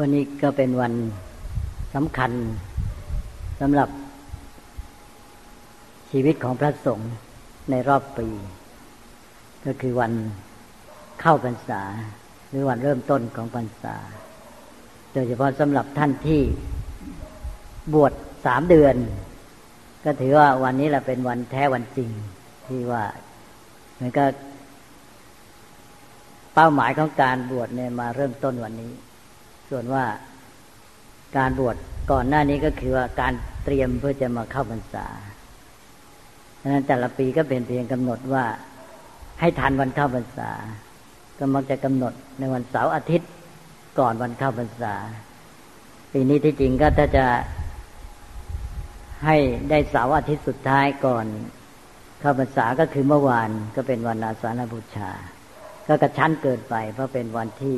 วันนี้ก็เป็นวันสำคัญสำหรับชีวิตของพระสงฆ์ในรอบปี ก็คือวันเข้าพรรษา หรือวันเริ่มต้นของพรรษา โดยเฉพาะสำหรับท่านที่บวชสามเดือน ก็ถือว่าวันนี้แหละเป็นวันแท้วันจริง ที่ว่ามือนกับเป้าหมายของการบวชเนี่ยมาเริ่มต้นวันนี้ ส่วนว่าการบวชก่อนหน้านี้ก็คือว่าการเตรียมเพื่อจะมาเข้าพรรษาดังนั้นแต่ละปีก็เป็นเพียงกำหนดว่าให้ทันวันเข้าพรรษา ก็มักจะกำหนดในวันเสาร์อาทิตย์ก่อนวันเข้าพรรษา ปีนี้ที่จริงก็ถ้าจะให้ได้เสาร์อาทิตย์สุดท้ายก่อนเข้าพรรษาก็คือเมื่อวานก็เป็นวันอาสาฬบูชา ก็กระชั้นเกินไปเพราะเป็นวันที่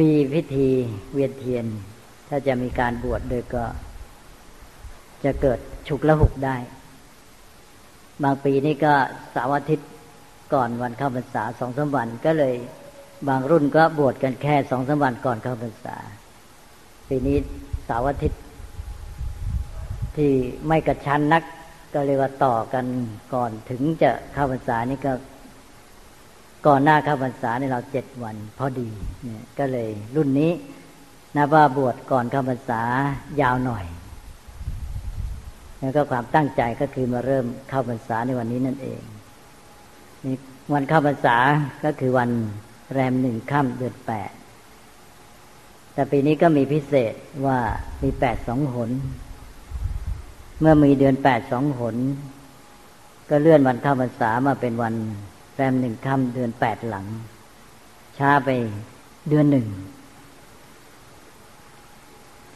มีพิธีเวียนเทียน ถ้าจะมีการบวชโดยก็ จะเกิดฉุกละหุกได้ บางปีนี่ก็สาวอาทิตย์ก่อนวันเข้าพรรษาสองสามวันก็เลย บางรุ่นก็บวชกันแค่สองสามวันก่อนเข้าพรรษา ปีนี้สาวอาทิตย์ ที่ไม่กระชั้นนัก ก็เรียกว่าต่อกันก่อนถึงจะเข้าพรรษานี่ก็ ก่อนหน้าเข้าพรรษาในเราเจ็ดวันพอดีเนี่ยก็เลยรุ่นนี้นับว่าบวชก่อนเข้าพรรษายาวหน่อยแล้วก็ความตั้งใจก็คือมาเริ่มเข้าพรรษาในวันนี้นั่นเองนี่วันเข้าพรรษาก็คือวันแรมหนึ่งค่ำเดือนแปดแต่ปีนี้ก็มีพิเศษว่ามีแปดสองหน เมื่อมีเดือนแปดสองหน ก็เลื่อนวันเข้าพรรษามาเป็นวัน แรมหนึ่งค่ำเดือนแปดหลัง ช้าไปเดือนหนึ่ง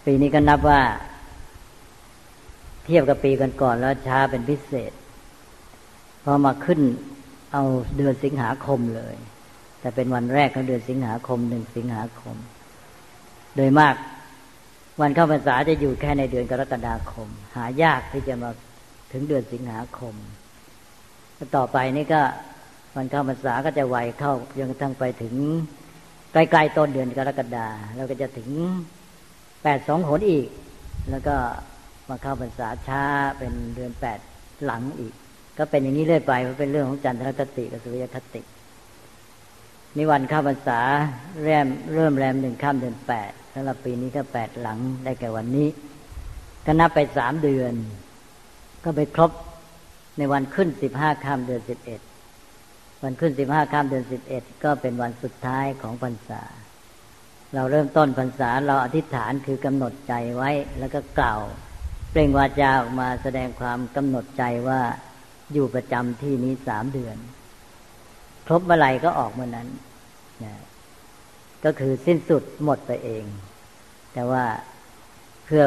ปีนี้ก็นับว่า เทียบกับปีก่อนแล้วช้าเป็นพิเศษ พอมาขึ้นเอาเดือนสิงหาคมเลย แต่เป็นวันแรกของเดือนสิงหาคมหนึ่งสิงหาคม โดยมากวันเข้าพรรษาจะอยู่แค่ในเดือนกรกฎาคม หายากที่จะมาถึงเดือนสิงหาคม ต่อไปนี่ก็ วันเข้าพรรษาก็จะไวเข้าจนกระทั่งไปถึงใกล้ๆต้นเดือนกรกฎาแล้วก็จะถึงแปดสองหนอีก แล้วก็มาเข้าพรรษาช้าเป็นเดือนแปดหลังอีก ก็เป็นอย่างนี้เรื่อยไปเพราะเป็นเรื่องของจันทรคติกับสุริยคตินี่วันเข้าพรรษาเริ่มเริ่มแรมหนึ่งข้ามเดือนแปดสำหรับปีนี้ก็แปดหลังได้แก่วันนี้ก็นับไปสามเดือน ก็ไปครบในวันขึ้นสิบห้าข้ามเดือนสิบเอ็ด วันขึ้นสิบห้าค่ำเดือนสิบเอ็ดก็เป็นวันสุดท้ายของพรรษา เราเริ่มต้นพรรษาเราอธิษฐานคือกำหนดใจไว้แล้วก็กล่าวเปล่งวาจาออกมาแสดงความกำหนดใจว่าอยู่ประจำที่นี้สามเดือน ครบเมื่อไหร่ก็ออกเมื่อนั้นนะก็คือสิ้นสุดหมดไปเอง แต่ว่าเพื่อ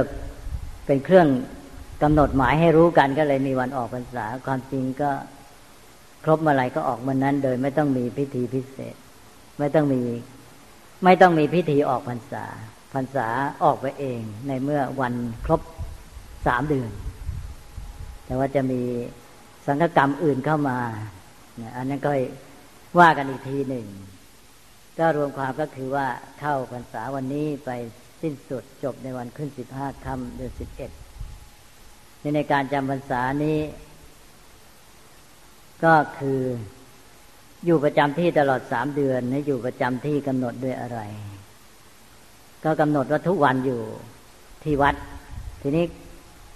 เป็นเครื่องกำหนดหมายให้รู้กันก็เลยมีวันออกพรรษาความจริงก็ ครบเมื่อไรก็ออกมานั้น โดยไม่ต้องมีพิธีพิเศษ ไม่ต้องมี ไม่ต้องมีพิธีออกพรรษาพรรษาออกไปเองในเมื่อวันครบสามเดือน แต่ว่าจะมีสังฆกรรมอื่นเข้ามาอันนั้นก็ว่ากันอีกทีหนึ่ง ก็รวมความก็คือว่าเข้าพรรษาวันนี้ไปสิ้นสุดจบในวันขึ้นสิบห้าค่ำเดือนสิบเอ็ดในการจำพรรษานี้ ก็คืออยู่ประจำที่ตลอดสามเดือนในะอยู่ประจำที่กำหนดด้วยอะไร ก็กำหนดว่าทุกวันอยู่ที่วัด ทีนี้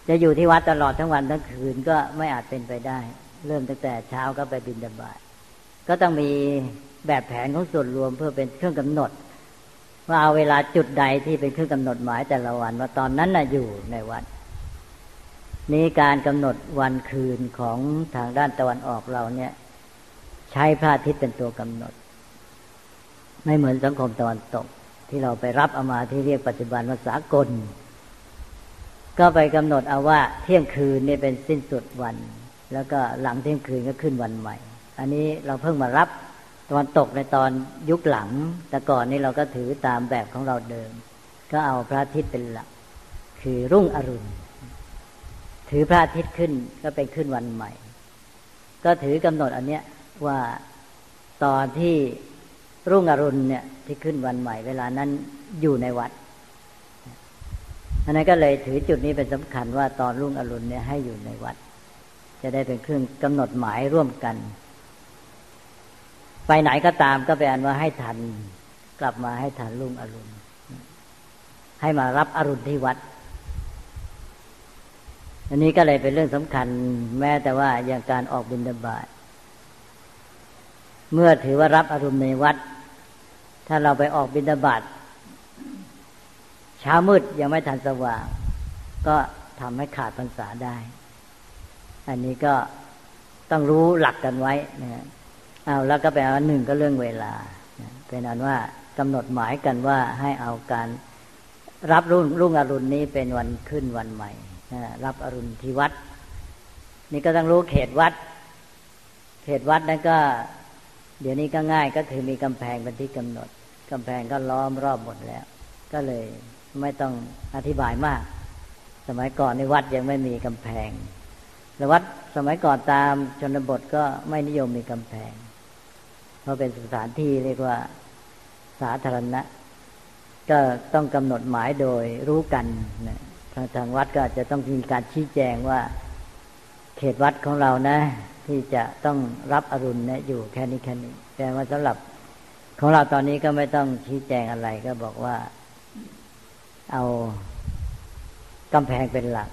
จะอยู่ที่วัดตลอดทั้งวันทั้งคืนก็ไม่อาจเป็นไปได้ เริ่มตั้งแต่เช้าก็ไปบินดาบายก็ต้องมีแบบแผนของส่วนรวมเพื่อเป็นเครื่องกำหนด ว่าเอาเวลาจุดใดที่เป็นเครื่องกำหนดหมายแต่ละวัน ว่าตอนนั้นน่ะอยู่ในวัด นี้การกำหนดวันคืนของทางด้านตะวันออกเราเนี่ย ใช้พระอาทิตย์เป็นตัวกำหนด ไม่เหมือนสังคมตะวันตก ที่เราไปรับเอามาที่เรียกปัจจุบันภาษากล ก็ไปกำหนดเอาว่าเที่ยงคืนนี่เป็นสิ้นสุดวัน แล้วก็หลังเที่ยงคืนก็ขึ้นวันใหม่ อันนี้เราเพิ่งมารับตะวันตกในตอนยุคหลัง แต่ก่อนนี้เราก็ถือตามแบบของเราเดิม ก็เอาพระอาทิตย์เป็นหลัก คือรุ่งอรุณ ถือพระอาทิตย์ขึ้นก็เป็นขึ้นวันใหม่ ก็ถือกำหนดอันเนี้ยว่าตอนที่รุ่งอรุณเนี่ยที่ขึ้นวันใหม่ เวลานั้นอยู่ในวัดอันนั้นก็เลยถือจุดนี้เป็นสำคัญว่าตอนรุ่งอรุณเนี่ยให้อยู่ในวัด จะได้เป็นเครื่องกำหนดหมายร่วมกัน ไปไหนก็ตามก็แปลว่าให้ทัน กลับมาให้ทันรุ่งอรุณให้มารับอรุณที่วัด อันนี้ก็เลยเป็นเรื่องสำคัญ แม้แต่ว่าอย่างการออกบิณฑบาตเมื่อถือว่ารับอรุณในวัด ถ้าเราไปออกบิณฑบาตเช้ามืดยังไม่ทันสว่าง ก็ทำให้ขาดพรรษาได้ อันนี้ก็ต้องรู้หลักกันไว้นะเอาแล้วก็แปลว่าหนึ่งก็เรื่องเวลาเป็นอันว่ากำหนดหมายกันว่าให้เอาการรับรุ่งรุ่งอรุณนี้เป็นวันขึ้นวันใหม่ รับอรุณที่วัด นี่ก็ต้องรู้เขตวัด เขตวัดนั้นก็ เดี๋ยวนี้ก็ง่ายก็คือมีกำแพงเป็นที่กำหนดกำแพงก็ล้อมรอบหมดแล้ว ก็เลยไม่ต้องอธิบายมาก สมัยก่อนในวัดยังไม่มีกำแพงแต่วัดสมัยก่อนตามชนบทก็ไม่นิยมมีกำแพง เพราะเป็นสถานที่เรียกว่าสาธารณะ ก็ต้องกำหนดหมายโดยรู้กันนะ ทางวัดก็จะต้องมีการชี้แจงว่า เขตวัดของเรานะ ที่จะต้องรับอรุณเนะอยู่แค่นี้แค่นี้ แต่ว่าสำหรับของเราตอนนี้ก็ไม่ต้องชี้แจงอะไรก็บอกว่า เอากำแพงเป็นหลัก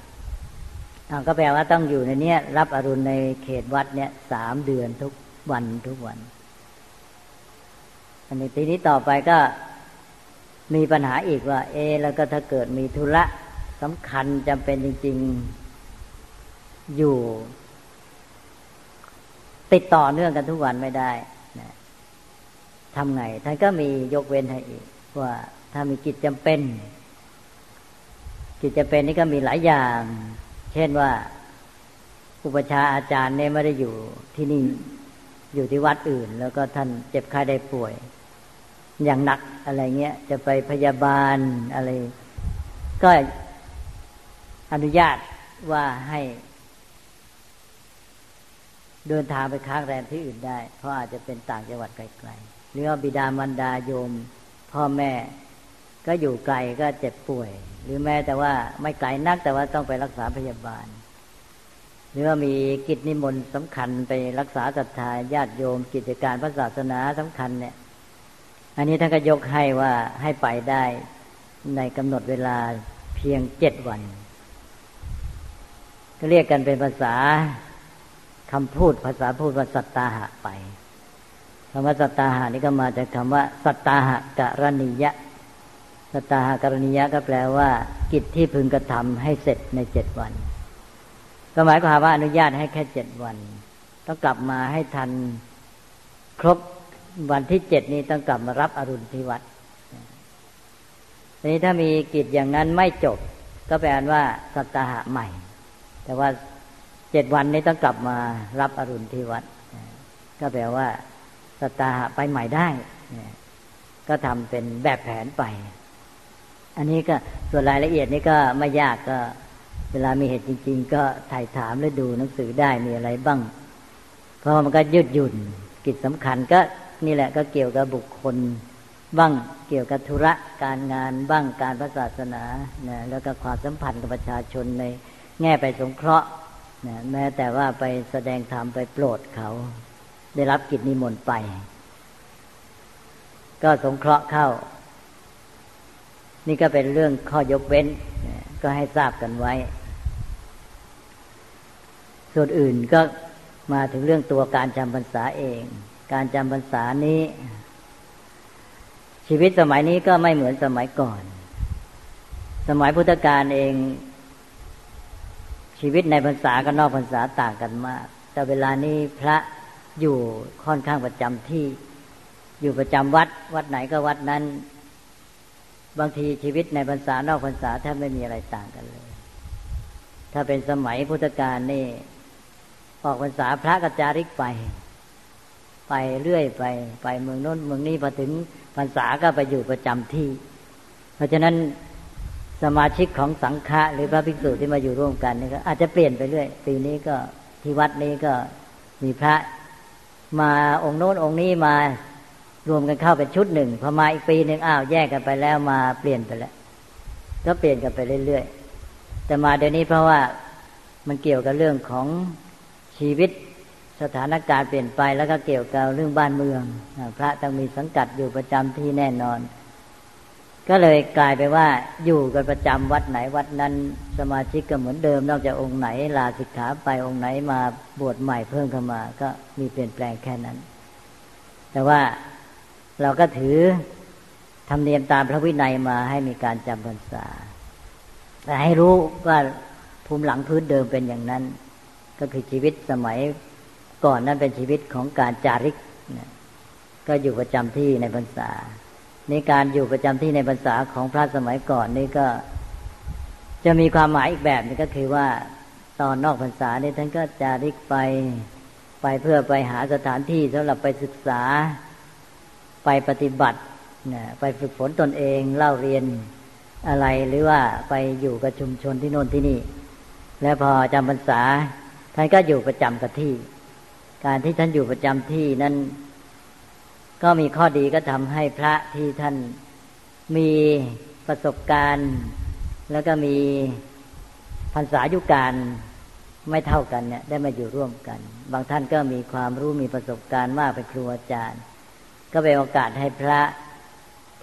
ก็แปลว่าต้องอยู่ในเนี้ยรับอรุณในเขตวัดเนี่ยสามเดือนทุกวันทุกวัน อันนี้ทีนี้ต่อไปก็มีปัญหาอีกว่า เอ แล้วก็ถ้าเกิดมีธุระ สำคัญจำเป็นจริง ๆ อยู่ ติดต่อเนื่องกันทุกวันไม่ได้นะทำไง ท่านก็มียกเว้นให้อีก ว่าถ้ามีกิจจำเป็น กิจจำเป็นนี่ก็มีหลายอย่าง เช่นว่าอุปชาอาจารย์เนี่ยไม่ได้อยู่ที่นี่อยู่ที่วัดอื่น แล้วก็ท่านเจ็บไข้ได้ป่วย อย่างหนักอะไรเงี้ย จะไปพยาบาลอะไร ก็ อนุญาตว่าให้ เดินทางไปค้างแรมที่อื่นได้ เพราะอาจจะเป็นต่างจังหวัดไกลๆหรือว่าบิดามารดาโยม พ่อแม่ก็อยู่ไกลก็เจ็บป่วย หรือแม้แต่ว่าไม่ไกลนักแต่ว่าต้องไปรักษาพยาบาล หรือว่ามีกิจนิมนต์สำคัญไปรักษาศรัทธาญาติโยม กิจการพระศาสนาสำคัญเนี่ย อันนี้ท่านก็ยกให้ว่าให้ไปได้ในกำหนดเวลาเพียงเจ็ดวัน เรียกกันเป็นภาษาคำพูดภาษาพูดว่าสัตตาหะไปคำว่าสัตตาหะนี่ก็มาจากคำว่าสัตตาหะกรณียะสัตตาหะกรณียะก็แปลว่า กิจที่พึงกระทำให้เสร็จในเจ็ดวัน ก็หมายความว่าอนุญาตให้แค่เจ็ดวัน ต้องกลับมาให้ทันครบวันที่เจ็ดนี้ต้องกลับมารับอรุณที่วัดทีนี้ถ้ามีกิจอย่างนั้นไม่จบ ก็แปลว่าสัตหะใหม่ แต่ว่าเจ็ดวันนี้ต้องกลับมารับอรุณที่วัด ก็แปลว่าสตหะไปใหม่ได้ ก็ทำเป็นแบบแผนไป อันนี้ก็ส่วนรายละเอียดนี้ก็ไม่ยากก็ เวลามีเหตุจริง ๆ ก็ถ่ายถามและดูหนังสือได้มีอะไรบ้าง เพราะมันก็ยืดหยุ่นกิจสำคัญก็นี่แหละก็เกี่ยวกับบุคคลบ้างเกี่ยวกับธุระการงานบ้างการพระศาสนานะแล้วก็ความสัมพันธ์กับประชาชนใน แง่ไปสงเคราะห์นะแม้แต่ว่าไปแสดงธรรมไปโปรดเขา ได้รับกิจนิมนต์ไป ก็สงเคราะห์เข้า นี่ก็เป็นเรื่องข้อยกเว้นก็ให้ทราบกันไว้ ส่วนอื่นก็มาถึงเรื่องตัวการจำพรรษาเอง การจำพรรษานี้ ชีวิตสมัยนี้ก็ไม่เหมือนสมัยก่อน สมัยพุทธกาลเอง ชีวิตในพรรษากับนอกพรรษาต่างกันมาก แต่เวลานี้พระอยู่ค่อนข้างประจำที่ อยู่ประจำวัด วัดไหนก็วัดนั้น บางทีชีวิตในพรรษานอกพรรษาแทบไม่มีอะไรต่างกันเลย ถ้าเป็นสมัยพุทธกาลนี่ ออกพรรษาพระกระจาริกไป ไปเรื่อยไป ไปเมืองโน้นเมืองนี้พอถึงพรรษาก็ไปอยู่ประจำที่ เพราะฉะนั้น สมาชิกของสังฆะหรือพระภิกษุที่มาอยู่ร่วมกันนี่ก็อาจจะเปลี่ยนไปเรื่อย ปีนี้ก็ที่วัดนี้ก็มีพระมาองค์โน้นองค์นี้มารวมกันเข้าเป็นชุดหนึ่งพอมาอีกปีหนึ่งอ้าวแยกกันไปแล้วมาเปลี่ยนไปแล้วก็เปลี่ยนกันไปเรื่อยๆแต่มาเดี๋ยวนี้เพราะว่ามันเกี่ยวกับเรื่องของชีวิตสถานการณ์เปลี่ยนไปแล้วก็เกี่ยวกับเรื่องบ้านเมือง พระต้องมีสังกัดอยู่ประจำที่แน่นอน ก็เลยกลายไปว่าอยู่กันประจำวัดไหนวัดนั้น สมาชิกก็เหมือนเดิม นอกจากองค์ไหนลาสิกขาไปองค์ไหนมาบวชใหม่เพิ่มเข้ามา ก็มีเปลี่ยนแปลงแค่นั้น แต่ว่าเราก็ถือธรรมเนียมตามพระวินัยมาให้มีการจำพรรษาแต่ให้รู้ว่าภูมิหลังพื้นเดิมเป็นอย่างนั้น ก็คือชีวิตสมัยก่อนนั้นเป็นชีวิตของการจาริกนะก็อยู่ประจำที่ในพรรษา นการอยู่ประจำที่ในพรรษาของพระสมัยก่อนนี่ก็ จะมีความหมายอีกแบบนึงก็คือว่าตอนนอกพรรษาเนี่ยท่านก็จาริกไปไปเพื่อไปหาสถานที่สำหรับไปศึกษาไปปฏิบัติไปฝึกฝนตนเองเล่าเรียนอะไรหรือว่าไปอยู่กับชุมชนที่โน่นที่นี่ แล้วพอจำพรรษาท่านก็อยู่ประจำกับที่ การที่ท่านอยู่ประจำที่นั้น ก็มีข้อดีก็ทำให้พระที่ท่านมีประสบการณ์ แล้วก็มีพรรษายุการไม่เท่ากันเนี่ยได้มาอยู่ร่วมกัน บางท่านก็มีความรู้มีประสบการณ์มากเป็นครูอาจารย์ ก็เป็นโอกาสให้พระ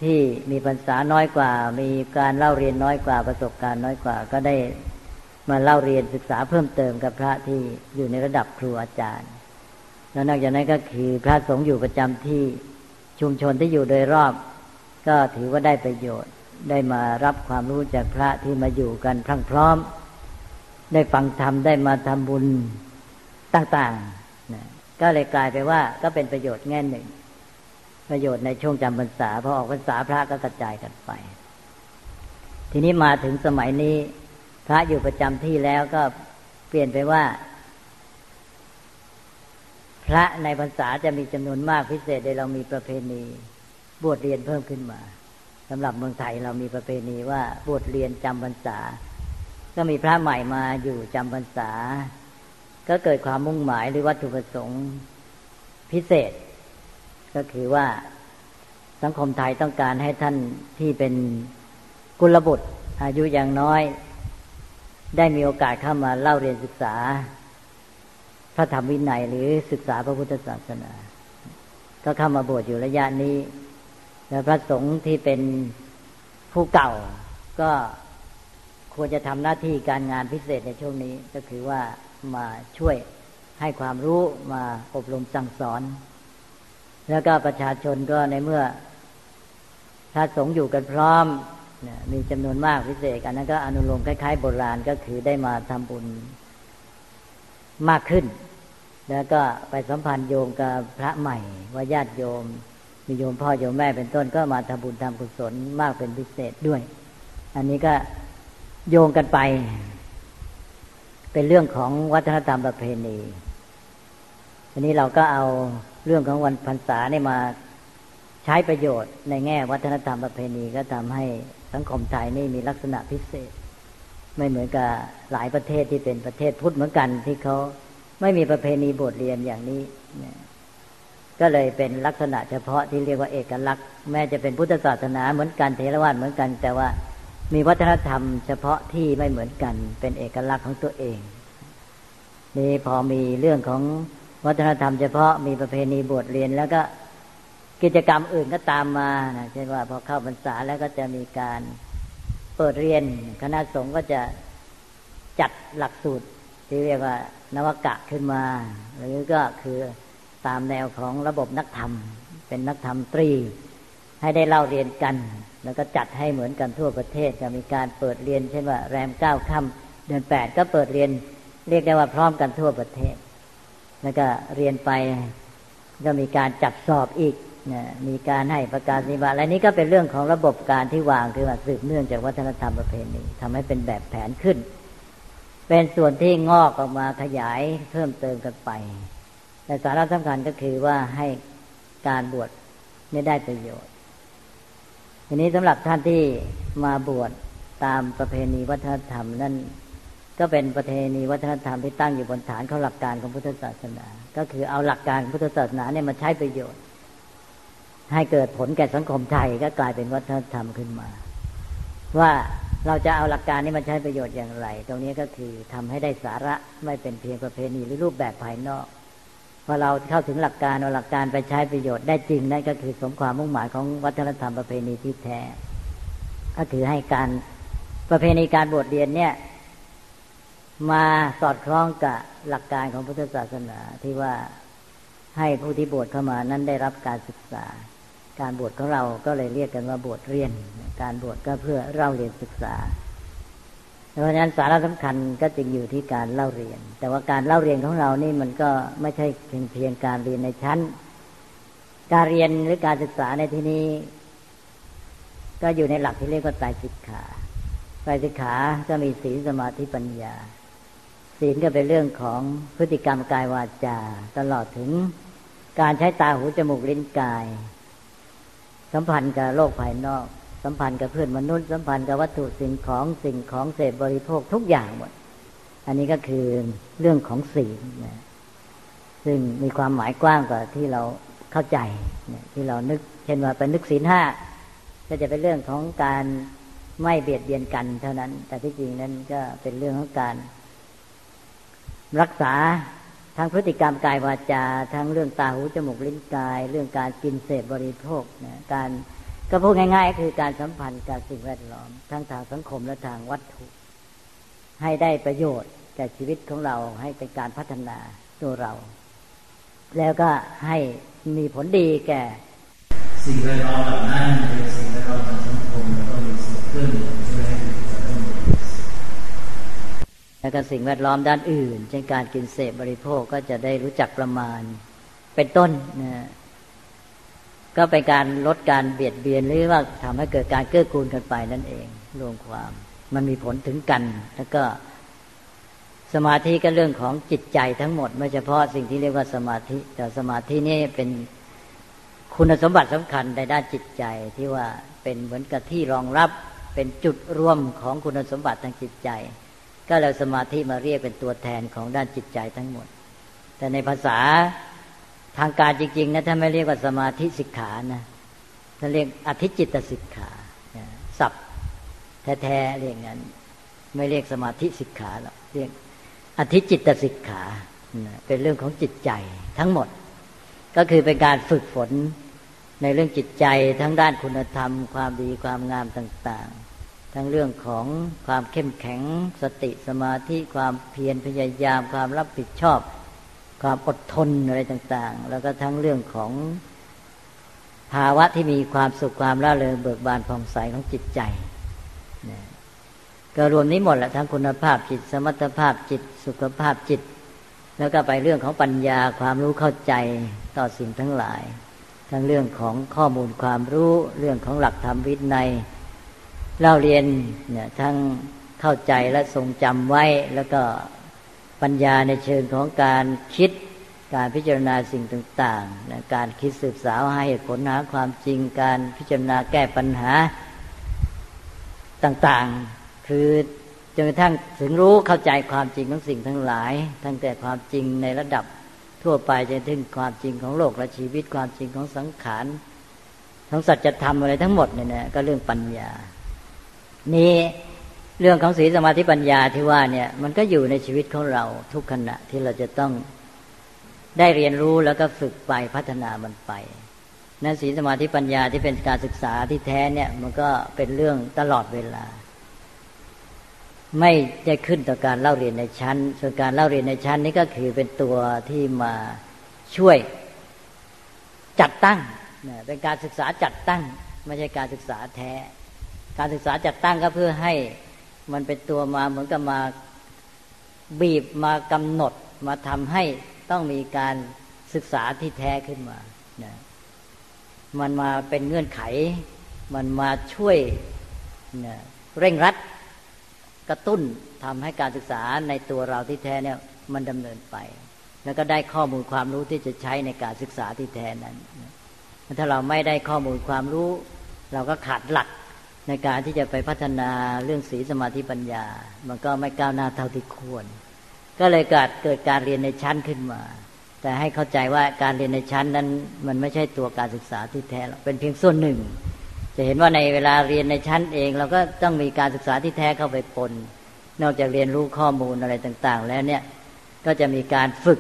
ที่มีพรรษาน้อยกว่า มีการเล่าเรียนน้อยกว่าประสบการณ์น้อยกว่า ก็ได้มาเล่าเรียนศึกษาเพิ่มเติมกับพระที่อยู่ในระดับครูอาจารย์ แล้วนอกจากนั้นก็คือพระสงฆ์อยู่ประจำที่ ชุมชนที่อยู่โดยรอบ ก็ถือว่าได้ประโยชน์ ได้มารับความรู้จากพระที่มาอยู่กันพรั่งพร้อม ได้ฟังธรรมได้มาทำบุญต่างๆนะก็เลยกลายไปว่าก็เป็นประโยชน์แง่หนึ่ง ประโยชน์ในช่วงจำพรรษาพอออกพรรษาพระก็กระจายกันไป ทีนี้มาถึงสมัยนี้ พระอยู่ประจำที่แล้วก็เปลี่ยนไปว่า พระในพรรษาจะมีจำนวนมากพิเศษโดยเรามีประเพณีบวชเรียนเพิ่มขึ้นมาสำหรับเมืองไทยเรามีประเพณีว่าบวชเรียนจำพรรษา ก็มีพระใหม่มาอยู่จำพรรษา ก็เกิดความมุ่งหมายหรือวัตถุประสงค์พิเศษ ก็คือว่าสังคมไทยต้องการให้ท่านที่เป็นกุลบุตร อายุอย่างน้อย ได้มีโอกาสเข้ามาเล่าเรียนศึกษา ระธรรมวินัยหรือศึกษาพระพุทธศาสนา ก็เข้ามาบวชอยู่ระยะนี้ แล้วพระสงฆ์ที่เป็นผู้เก่า ก็ควรจะทำหน้าที่การงานพิเศษในช่วงนี้ ก็คือว่ามาช่วยให้ความรู้มาอบรมสั่งสอน แล้วก็ประชาชนก็ในเมื่อพระสงฆ์อยู่กันพร้อมมีจำนวนมากพิเศษอันนั้นก็อนุโลมคล้ายๆโบราณก็คือได้มาทำบุญมากขึ้น แล้วก็ไปสัมพันธ์โยมกับพระใหม่ ว่าญาติโยม มีโยมพ่อโยมแม่เป็นต้นก็มาทำบุญทำกุศลมากเป็นพิเศษด้วย อันนี้ก็โยงกันไป เป็นเรื่องของวัฒนธรรมประเพณีทีนี้เราก็เอาเรื่องของวันพรรษาเนี่ยมาใช้ประโยชน์ในแง่วัฒนธรรมประเพณีก็ทำให้สังคมไทยนี่มีลักษณะพิเศษ ไม่เหมือนกับหลายประเทศที่เป็นประเทศพุทธเหมือนกันที่เขา ไม่มีประเพณีบทเรียนอย่างนี้ก็เลยเป็นลักษณะเฉพาะที่เรียกว่าเอกลักษณ์ แม้จะเป็นพุทธศาสนาเหมือนกันเทรวาสเหมือนกัน แต่ว่ามีวัฒนธรรมเฉพาะที่ไม่เหมือนกัน เป็นเอกลักษณ์ของตัวเอง นี่พอมีเรื่องของวัฒนธรรมเฉพาะมีประเพณีบทเรียน แล้วก็กิจกรรมอื่นก็ตามมานะเช่นว่าพอเข้าพรรษาแล้วก็จะมีการเปิดเรียน คณะสงฆ์ก็จะจัดหลักสูตรที่เรียกว่า นวกะขึ้นมา หรือก็คือตามแนวของระบบนักธรรม เป็นนักธรรมตรี ให้ได้เล่าเรียนกัน แล้วก็จัดให้เหมือนกันทั่วประเทศจะมีการเปิดเรียน เช่นว่า แรมเก้าค่ำเดือนแปดก็เปิดเรียนเรียกได้ว่าพร้อมกันทั่วประเทศ แล้วก็เรียนไปก็มีการจัดสอบอีกมีการให้ประกาศนิบัติและนี้ก็เป็นเรื่องของระบบการที่วางคือว่าสืบเนื่องจากวัฒนธรรมประเพณีทำให้เป็นแบบแผนขึ้น เป็นส่วนที่งอกออกมาขยายเพิ่มเติมกันไป แต่สาระสำคัญก็คือว่าให้การบวชไม่ได้ประโยชน์ ทีนี้สำหรับท่านที่มาบวชตามประเพณีวัฒนธรรมนั่นก็เป็นประเพณีวัฒนธรรมที่ตั้งอยู่บนฐานของหลักการของพุทธศาสนา ก็คือเอาหลักการพุทธศาสนาเนี่ยมาใช้ประโยชน์ ให้เกิดผลแก่สังคมไทยก็กลายเป็นวัฒนธรรมขึ้นมา ว่า เราจะเอาหลักการนี้มันใช้ประโยชน์อย่างไร ตรงนี้ก็คือทำให้ได้สาระไม่เป็นเพียงประเพณีหรือรูปแบบภายนอกพอเราเข้าถึงหลักการเอาหลักการไปใช้ประโยชน์ได้จริงนั่นก็คือสมความมุ่งหมายของวัฒนธรรมประเพณีที่แท้ ก็คือให้การประเพณีการบวชเรียนเนี่ยมาสอดคล้องกับหลักการของพุทธศาสนาที่ว่าให้ผู้ที่บวชเข้ามานั้นได้รับการศึกษา การบวชของเราก็เลยเรียกกันว่าบวชเรียน การบวชก็เพื่อเล่าเรียนศึกษา เพราะฉะนั้นสาระสำคัญก็จึงอยู่ที่การเล่าเรียน แต่ว่าการเล่าเรียนของเรานี่มันก็ไม่ใช่เพียงเพียงการเรียนในชั้น การเรียนหรือการศึกษาในที่นี้ ก็อยู่ในหลักที่เรียกว่าไตรสิกขาไตรสิกขา ก็มีศีลสมาธิปัญญา ศีลก็เป็นเรื่องของพฤติกรรมกายวาจา ตลอดถึงการใช้ตาหูจมูกลิ้นกาย สัมพันธ์กับโลกภายนอก สัมพันธ์กับเพื่อนมนุษย์ สัมพันธ์กับวัตถุสิ่งของสิ่งของเสพบริโภคทุกอย่างหมด อันนี้ก็คือเรื่องของศีลนะซึ่งมีความหมายกว้างกว่าที่เราเข้าใจที่เรานึก เช่นว่าเป็นนึกศีลห้าก็จะเป็นเรื่องของการไม่เบียดเบียนกันเท่านั้น แต่ที่จริงนั้นก็เป็นเรื่องของการรักษา ทั้งพฤติกรรมกายวาจา ทั้งเรื่องตาหูจมูกลิ้นกาย เรื่องการกินเสพบริโภคนะการก็พูดง่ายๆคือการสัมพันธ์กับสิ่งแวดล้อม ทั้งทางสังคมและทางวัตถุ ให้ได้ประโยชน์แก่ชีวิตของเราให้เป็นการพัฒนาตัวเรา แล้วก็ให้มีผลดีแก่ สิ่งแวดล้อมเหล่านั้นเป็นสิ่งแวดล้อมทางสังคมแล้วก็มีสิ่งเคลื่อนไหวช่วยให้ แล้วก็สิ่งแวดล้อมด้านอื่น เช่นการกินเสพบริโภคก็จะได้รู้จักประมาณ เป็นต้นนะก็เป็นการลดการเบียดเบียนหรือว่าทำให้เกิดการเกื้อกูลกันไปนั่นเอง รวมความ มันมีผลถึงกัน แล้วก็สมาธิก็เรื่องของจิตใจทั้งหมด ไม่เฉพาะสิ่งที่เรียกว่าสมาธิ แต่สมาธินี่เป็นคุณสมบัติสำคัญในด้านจิตใจที่ว่าเป็นเหมือนกับที่รองรับเป็นจุดรวมของคุณสมบัติทางจิตใจ ก็เราสมาธิมาเรียกเป็นตัวแทนของด้านจิตใจทั้งหมด แต่ในภาษาทางการจริงๆนะท่านไม่เรียกว่าสมาธิสิกขานะท่านเรียกอธิจิตสิกขาศัพท์แท้ๆเรียกงั้น ไม่เรียกสมาธิสิกขาหรอกเรียกอธิจิตสิกขาเป็นเรื่องของจิตใจทั้งหมด ก็คือเป็นการฝึกฝนในเรื่องจิตใจทั้งด้านคุณธรรม ความดีความงามต่าง ๆ ทั้งเรื่องของความเข้มแข็งสติสมาธิความเพียรพยายามความรับผิดชอบ ความอดทนอะไรต่างๆ แล้วก็ทั้งเรื่องของภาวะที่มีความสุขความร่าเริงเบิกบานผ่องใสของจิตใจก็รวมนี้หมดแหละทั้งคุณภาพจิตสมรรถภาพจิตสุขภาพจิต แล้วก็ไปเรื่องของปัญญาความรู้เข้าใจต่อสิ่งทั้งหลาย ทั้งเรื่องของข้อมูลความรู้เรื่องของหลักธรรมวินัย เราเรียนเนี่ยทั้งเข้าใจและทรงจำไว้แล้วก็ปัญญาในเชิงของการคิดการพิจารณาสิ่งต่างๆนะการคิดสืบสาวหาเหตุผลหาความจริง การพิจารณาแก้ปัญหาต่างๆ คือจนกระทั่งถึงรู้เข้าใจความจริงของสิ่งทั้งหลายทั้งแต่ความจริงในระดับทั่วไปจนถึงความจริงของโลกและชีวิตความจริงของสังขารทั้งสัจธรรมอะไรทั้งหมดเนี่ยนะก็เรื่องปัญญา นี้เรื่องของศีลสมาธิปัญญาที่ว่าเนี่ย มันก็อยู่ในชีวิตของเราทุกขณะที่เราจะต้องได้เรียนรู้แล้วก็ฝึกไปพัฒนามันไปนั้นศีลสมาธิปัญญาที่เป็นการศึกษาที่แท้เนี่ยมันก็เป็นเรื่องตลอดเวลา ไม่ได้ขึ้นต่อการเล่าเรียนในชั้น ส่วนการเล่าเรียนในชั้นนี้ก็คือเป็นตัวที่มาช่วยจัดตั้งเป็นการศึกษาจัดตั้ง ไม่ใช่การศึกษาแท้ การศึกษาจัดตั้งก็เพื่อให้มันเป็นตัวมาเหมือนกับมาบีบมากำหนดมาทำให้ต้องมีการศึกษาที่แท้ขึ้นมานะมันมาเป็นเงื่อนไข มันมาช่วยนะเร่งรัดกระตุ้นทำให้การศึกษาในตัวเราที่แท้เนี่ยมันดำเนินไป แล้วก็ได้ข้อมูลความรู้ที่จะใช้ในการศึกษาที่แท้นั้น ถ้าเราไม่ได้ข้อมูลความรู้ เราก็ขาดหลัก ในการที่จะไปพัฒนาเรื่องศีลสมาธิปัญญา มันก็ไม่ก้าวหน้าเท่าที่ควร ก็เลยเกิดเกิดการเรียนในชั้นขึ้นมา แต่ให้เข้าใจว่าการเรียนในชั้นนั้น มันไม่ใช่ตัวการศึกษาที่แท้เป็นเพียงส่วนหนึ่ง จะเห็นว่าในเวลาเรียนในชั้นเอง เราก็ต้องมีการศึกษาที่แท้เข้าไปปนนอกจากเรียนรู้ข้อมูลอะไรต่าง ๆ แล้วเนี่ยก็จะมีการฝึก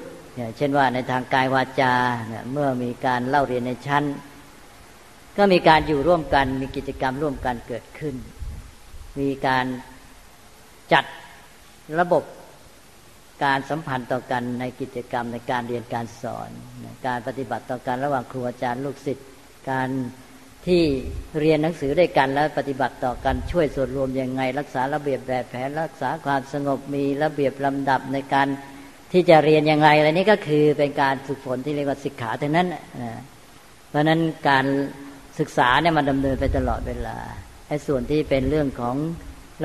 เช่นว่าในทางกายวาจาเมื่อมีการเล่าเรียนในชั้น ก็มีการอยู่ร่วมกัน มีกิจกรรมร่วมกันเกิดขึ้น มีการจัดระบบการสัมพันธ์ต่อกันในกิจกรรมในการเรียนการสอน การปฏิบัติต่อกันระหว่างครูอาจารย์ลูกศิษย์การที่เรียนหนังสือด้วยกันแล้วปฏิบัติต่อกันช่วยส่วนรวมยังไง รักษาระเบียบแบบแผนรักษาความสงบมีระเบียบลำดับในการที่จะเรียนยังไงอะไรนี้ก็คือเป็นการฝึกฝนที่เรียกว่าศิกขาทั้งนั้นเพราะนั้นการ ศึกษาเนี่ยมันดำเนินไปตลอดเวลาไอ้ส่วนที่เป็นเรื่องของ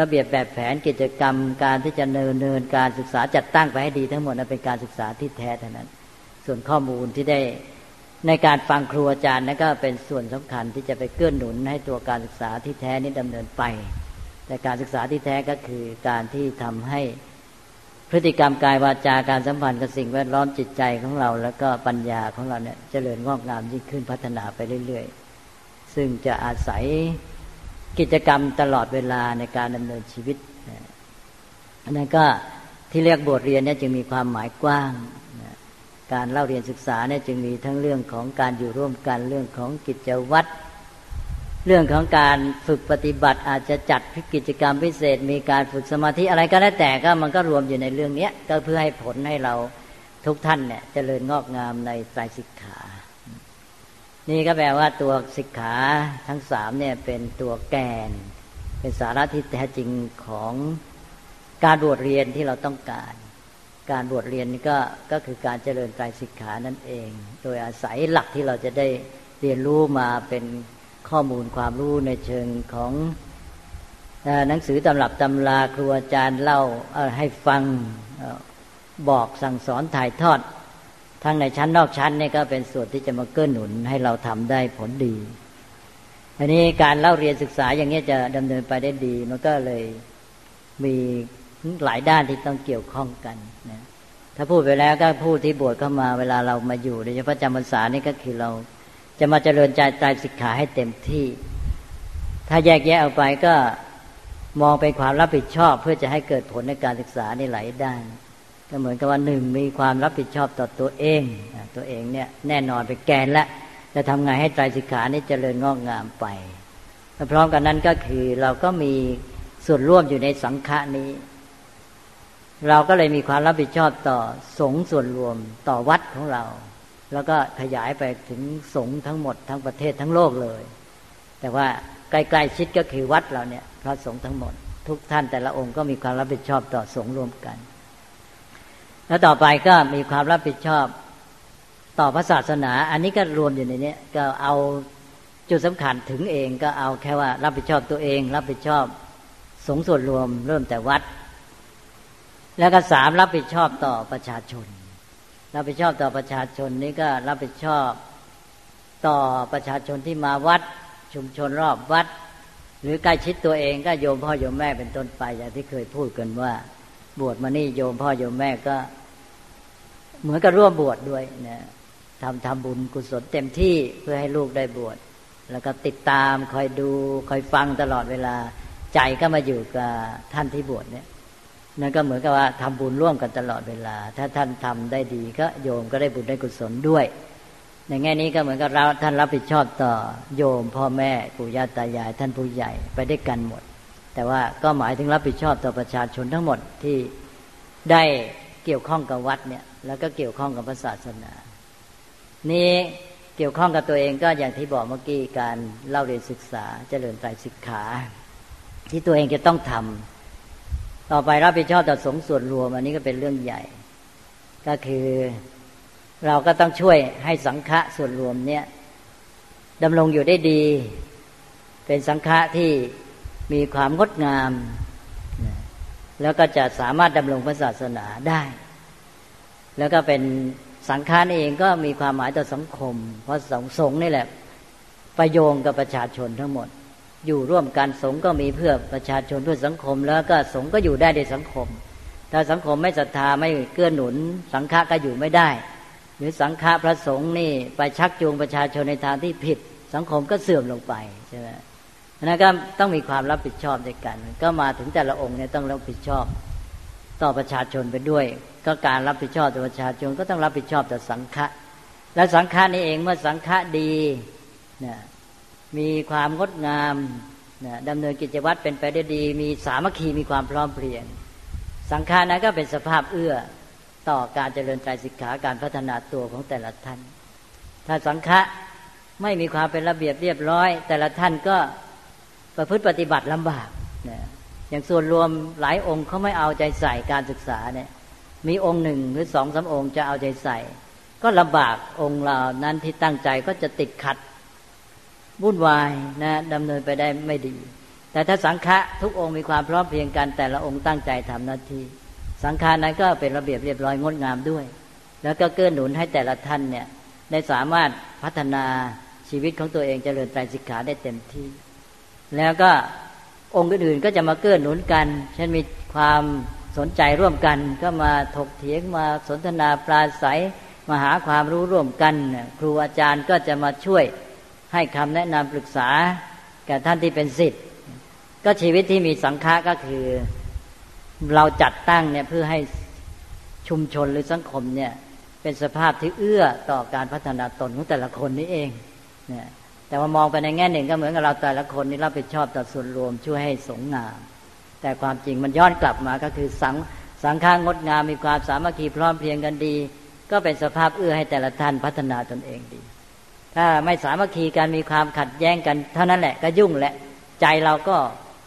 ระเบียบแบบแผนกิจกรรม การที่จะเนินเนินการศึกษาจัดตั้งไปให้ดีทั้งหมดนั้นเป็นการศึกษาที่แท้เท่านั้น ส่วนข้อมูลที่ได้ในการฟังครูอาจารย์นั่นก็เป็นส่วนสำคัญที่จะไปเกื้อหนุนให้ตัวการศึกษาที่แท้นี้ดำเนินไป แต่การศึกษาที่แท้ก็คือการที่ทำให้พฤติกรรมกายวาจาการสัมพันธ์กับสิ่งแวดล้อมจิตใจของเรา แล้วก็ปัญญาของเราเนี่ยเจริญงอกงามยิ่งขึ้นพัฒนาไปเรื่อยๆ ซึ่งจะอาศัยกิจกรรมตลอดเวลาในการดำเนินชีวิตอันนั้นก็ที่เรียกบทเรียนเนี่ยจึงมีความหมายกว้าง การเล่าเรียนศึกษาเนี่ยจึงมีทั้งเรื่องของการอยู่ร่วมกันเรื่องของกิจวัตรเรื่องของการฝึกปฏิบัติอาจจะจัดกิจกรรมพิเศษ มีการฝึกสมาธิอะไรก็แล้วแต่ก็มันก็รวมอยู่ในเรื่องนี้ก็เพื่อให้ผลให้เราทุกท่านเนี่ยจเจริญงอกงามในใจสิกขา นี่ก็แปลว่าตัวสิกขาทั้งสามเนี่ยเป็นตัวแกน เป็นสาระที่แท้จริงของการบวชเรียนที่เราต้องการ การบวชเรียนนี่ก็ก็คือการเจริญใจสิกขานั่นเอง โดยอาศัยหลักที่เราจะได้เรียนรู้มาเป็นข้อมูลความรู้ในเชิงของหนังสือตำรับตำราครูอาจารย์เล่าให้ฟังบอกสั่งสอนถ่ายทอด ทั้งในชั้นนอกชั้นนี่ก็เป็นส่วนที่จะมาเกื้อหนุนให้เราทำได้ผลดีอันนี้การเล่าเรียนศึกษาอย่างนี้จะดำเนินไปได้ดี มันก็เลยมีหลายด้านที่ต้องเกี่ยวข้องกันนะถ้าพูดไปแล้วก็พูดที่บวชเข้ามาเวลาเรามาอยู่โดยเฉพาะจำพรรษานี่ก็คือเราจะมาเจริญใจใจสิกขาให้เต็มที่ ถ้าแยกแยะออกไปก็มองเป็นความรับผิดชอบ เพื่อจะให้เกิดผลในการศึกษาในหลายด้าน ก็เหมือนกับว่าหนึ่งมีความรับผิดชอบต่อตัวเอง ตัวเองเนี่ยแน่นอนเป็นแกนและจะทำไงให้ใจสิกขานี้เจริญงอกงามไปพร้อมกันนั้นก็คือเราก็มีส่วนร่วมอยู่ในสังฆานี้ เราก็เลยมีความรับผิดชอบต่อสงส่วนรวมต่อวัดของเรา แล้วก็ขยายไปถึงสงฆ์ทั้งหมดทั้งประเทศทั้งโลกเลย แต่ว่าใกล้ๆชิดก็คือวัดเราเนี่ยพระสงฆ์ทั้งหมด ทุกท่านแต่ละองค์ก็มีความรับผิดชอบต่อสงฆ์รวมกัน แล้วต่อไปก็มีความรับผิดชอบต่อพระศาสนา อันนี้ก็รวมอยู่ในนี้ก็เอาจุดสำคัญถึงเองก็เอาแค่ว่ารับผิดชอบตัวเอง รับผิดชอบสงส่วนรวม เริ่มแต่วัด แล้วก็สามรับผิดชอบต่อประชาชน รับผิดชอบต่อประชาชนนี้ก็รับผิดชอบต่อประชาชนที่มาวัด ชุมชนรอบวัด หรือใกล้ชิดตัวเองก็โยมพ่อโยมแม่เป็นต้นไปอย่างที่เคยพูดกันว่า บวชมานี่โยมพ่อโยมแม่ก็ เหมือนกับร่วมบวชดด้วยนะทำทำบุญกุศลเต็มที่เพื่อให้ลูกได้บวชแล้วก็ติดตามคอยดูคอยฟังตลอดเวลา ใจก็มาอยู่กับท่านที่บวชเนี่ยนั่นก็เหมือนกับว่าทำบุญร่วมกันตลอดเวลา ถ้าท่านทำได้ดีก็โยมก็ได้บุญได้กุศลด้วย ในแง่นี้ก็เหมือนกับเราท่านรับผิดชอบต่อโยมพ่อแม่ปู่ย่าตายาย ท่านผู้ใหญ่ไปได้วยกันหมด แต่ว่าก็หมายถึงรับผิดชอบต่อประชาชนทั้งหมดที่ได้เกี่ยวข้องกับวัดเนี่ย แล้วก็เกี่ยวข้องกับศาสนา นี้เกี่ยวข้องกับตัวเองก็อย่างที่บอกเมื่อกี้การเล่าเรียนศึกษาเจริญใจศึกขา ที่ตัวเองจะต้องทำต่อไปรับผิดชอบต่อสงส่วนรวม อันนี้ก็เป็นเรื่องใหญ่ ก็คือเราก็ต้องช่วยให้สังฆะส่วนรวมเนี่ยดำรงอยู่ได้ดี เป็นสังฆะที่ มีความงดงาม แล้วก็จะสามารถดำรงพระศาสนาได้ แล้วก็เป็นสังฆาเองก็มีความหมายต่อสังคม เพราะสงสงนี่แหละ ประโยงกับประชาชนทั้งหมด อยู่ร่วมกันสงก็มีเพื่อประชาชนเพื่อสังคม แล้วก็สงก็อยู่ได้ในสังคม ถ้าสังคมไม่ศรัทธาไม่เกื้อหนุน สังฆะก็อยู่ไม่ได้ หรือสังฆะพระสงฆ์นี่ไปชักจูงประชาชนในทางที่ผิด สังคมก็เสื่อมลงไปใช่ไหม นั้นก็ต้องมีความรับผิดชอบด้วยกัน ก็มาถึงแต่ละองค์เนี่ยต้องรับผิดชอบ ต่อประชาชนไปด้วย ก็การรับผิดชอบต่อประชาชนก็ต้องรับผิดชอบต่อสังฆะและสังฆานี่เองเมื่อสังฆะดีเนี่ยมีความงดงามนี่ยดำเนินกิจวัตรเป็นไปได้ดี มีสามัคคีมีความพร้อมเพรียง สังฆานั้นก็เป็นสภาพเอื้อต่อการเจริญใจสิกขาการพัฒนาตัวของแต่ละท่าน ถ้าสังฆะไม่มีความเป็นระเบียบเรียบร้อย แต่ละท่านก็ ประพฤติปฏิบัติลำบากนี่ยอย่างส่วนรวมหลายองค์เขาไม่เอาใจใส่การศึกษาเนี่ย มีองค์หนึ่งหรือสองสาองค์จะเอาใจใส่ ก็ลำบากองค์เหล่านั้นที่ตั้งใจก็จะติดขัดวุ่นวายนะดำเนินไปได้ไม่ดี แต่ถ้าสังฆะทุกองค์มีความพร้อมเพียงกันแต่ละองค์ตั้งใจทำหน้าที่สังฆานั้นก็เป็นระเบียบเรียบร้อยงดงามด้วย แล้วก็เกื้อหนุนให้แต่ละท่านเนี่ยได้สามารถพัฒนาชีวิตของตัวเองจเจริญไตรสิกขาได้เต็มที่ แล้วก็องค์อื่นก็จะมาเกื้อหนุนกันเช่นมีความสนใจร่วมกันก็มาถกเถียงมาสนทนาปราศัยมาหาความรู้ร่วมกัน ครูอาจารย์ก็จะมาช่วยให้คำแนะนำปรึกษาแก่ท่านที่เป็นสิทธิ์ก็ชีวิตที่มีสังฆะก็คือเราจัดตั้งเนี่ยเพื่อให้ชุมชนหรือสังคมเนี่ยเป็นสภาพที่เอื้อต่อการพัฒนาตนของแต่ละคนนี้เองเนี่ย แต่ว่ามองไปในแง่หนึ่งก็เหมือนกับเราแต่ละคนนี่รับผิดชอบต่อส่วนรวมช่วยให้สงงาม แต่ความจริงมันย้อนกลับมาก็คือสังสังฆางดงามมีความสามัคคีพร้อมเพรียงกันดี ก็เป็นสภาพเอื้อให้แต่ละท่านพัฒนาตนเองดี ถ้าไม่สามัคคีกันมีความขัดแย้งกัน เท่านั้นแหละก็ยุ่งแหละใจเราก็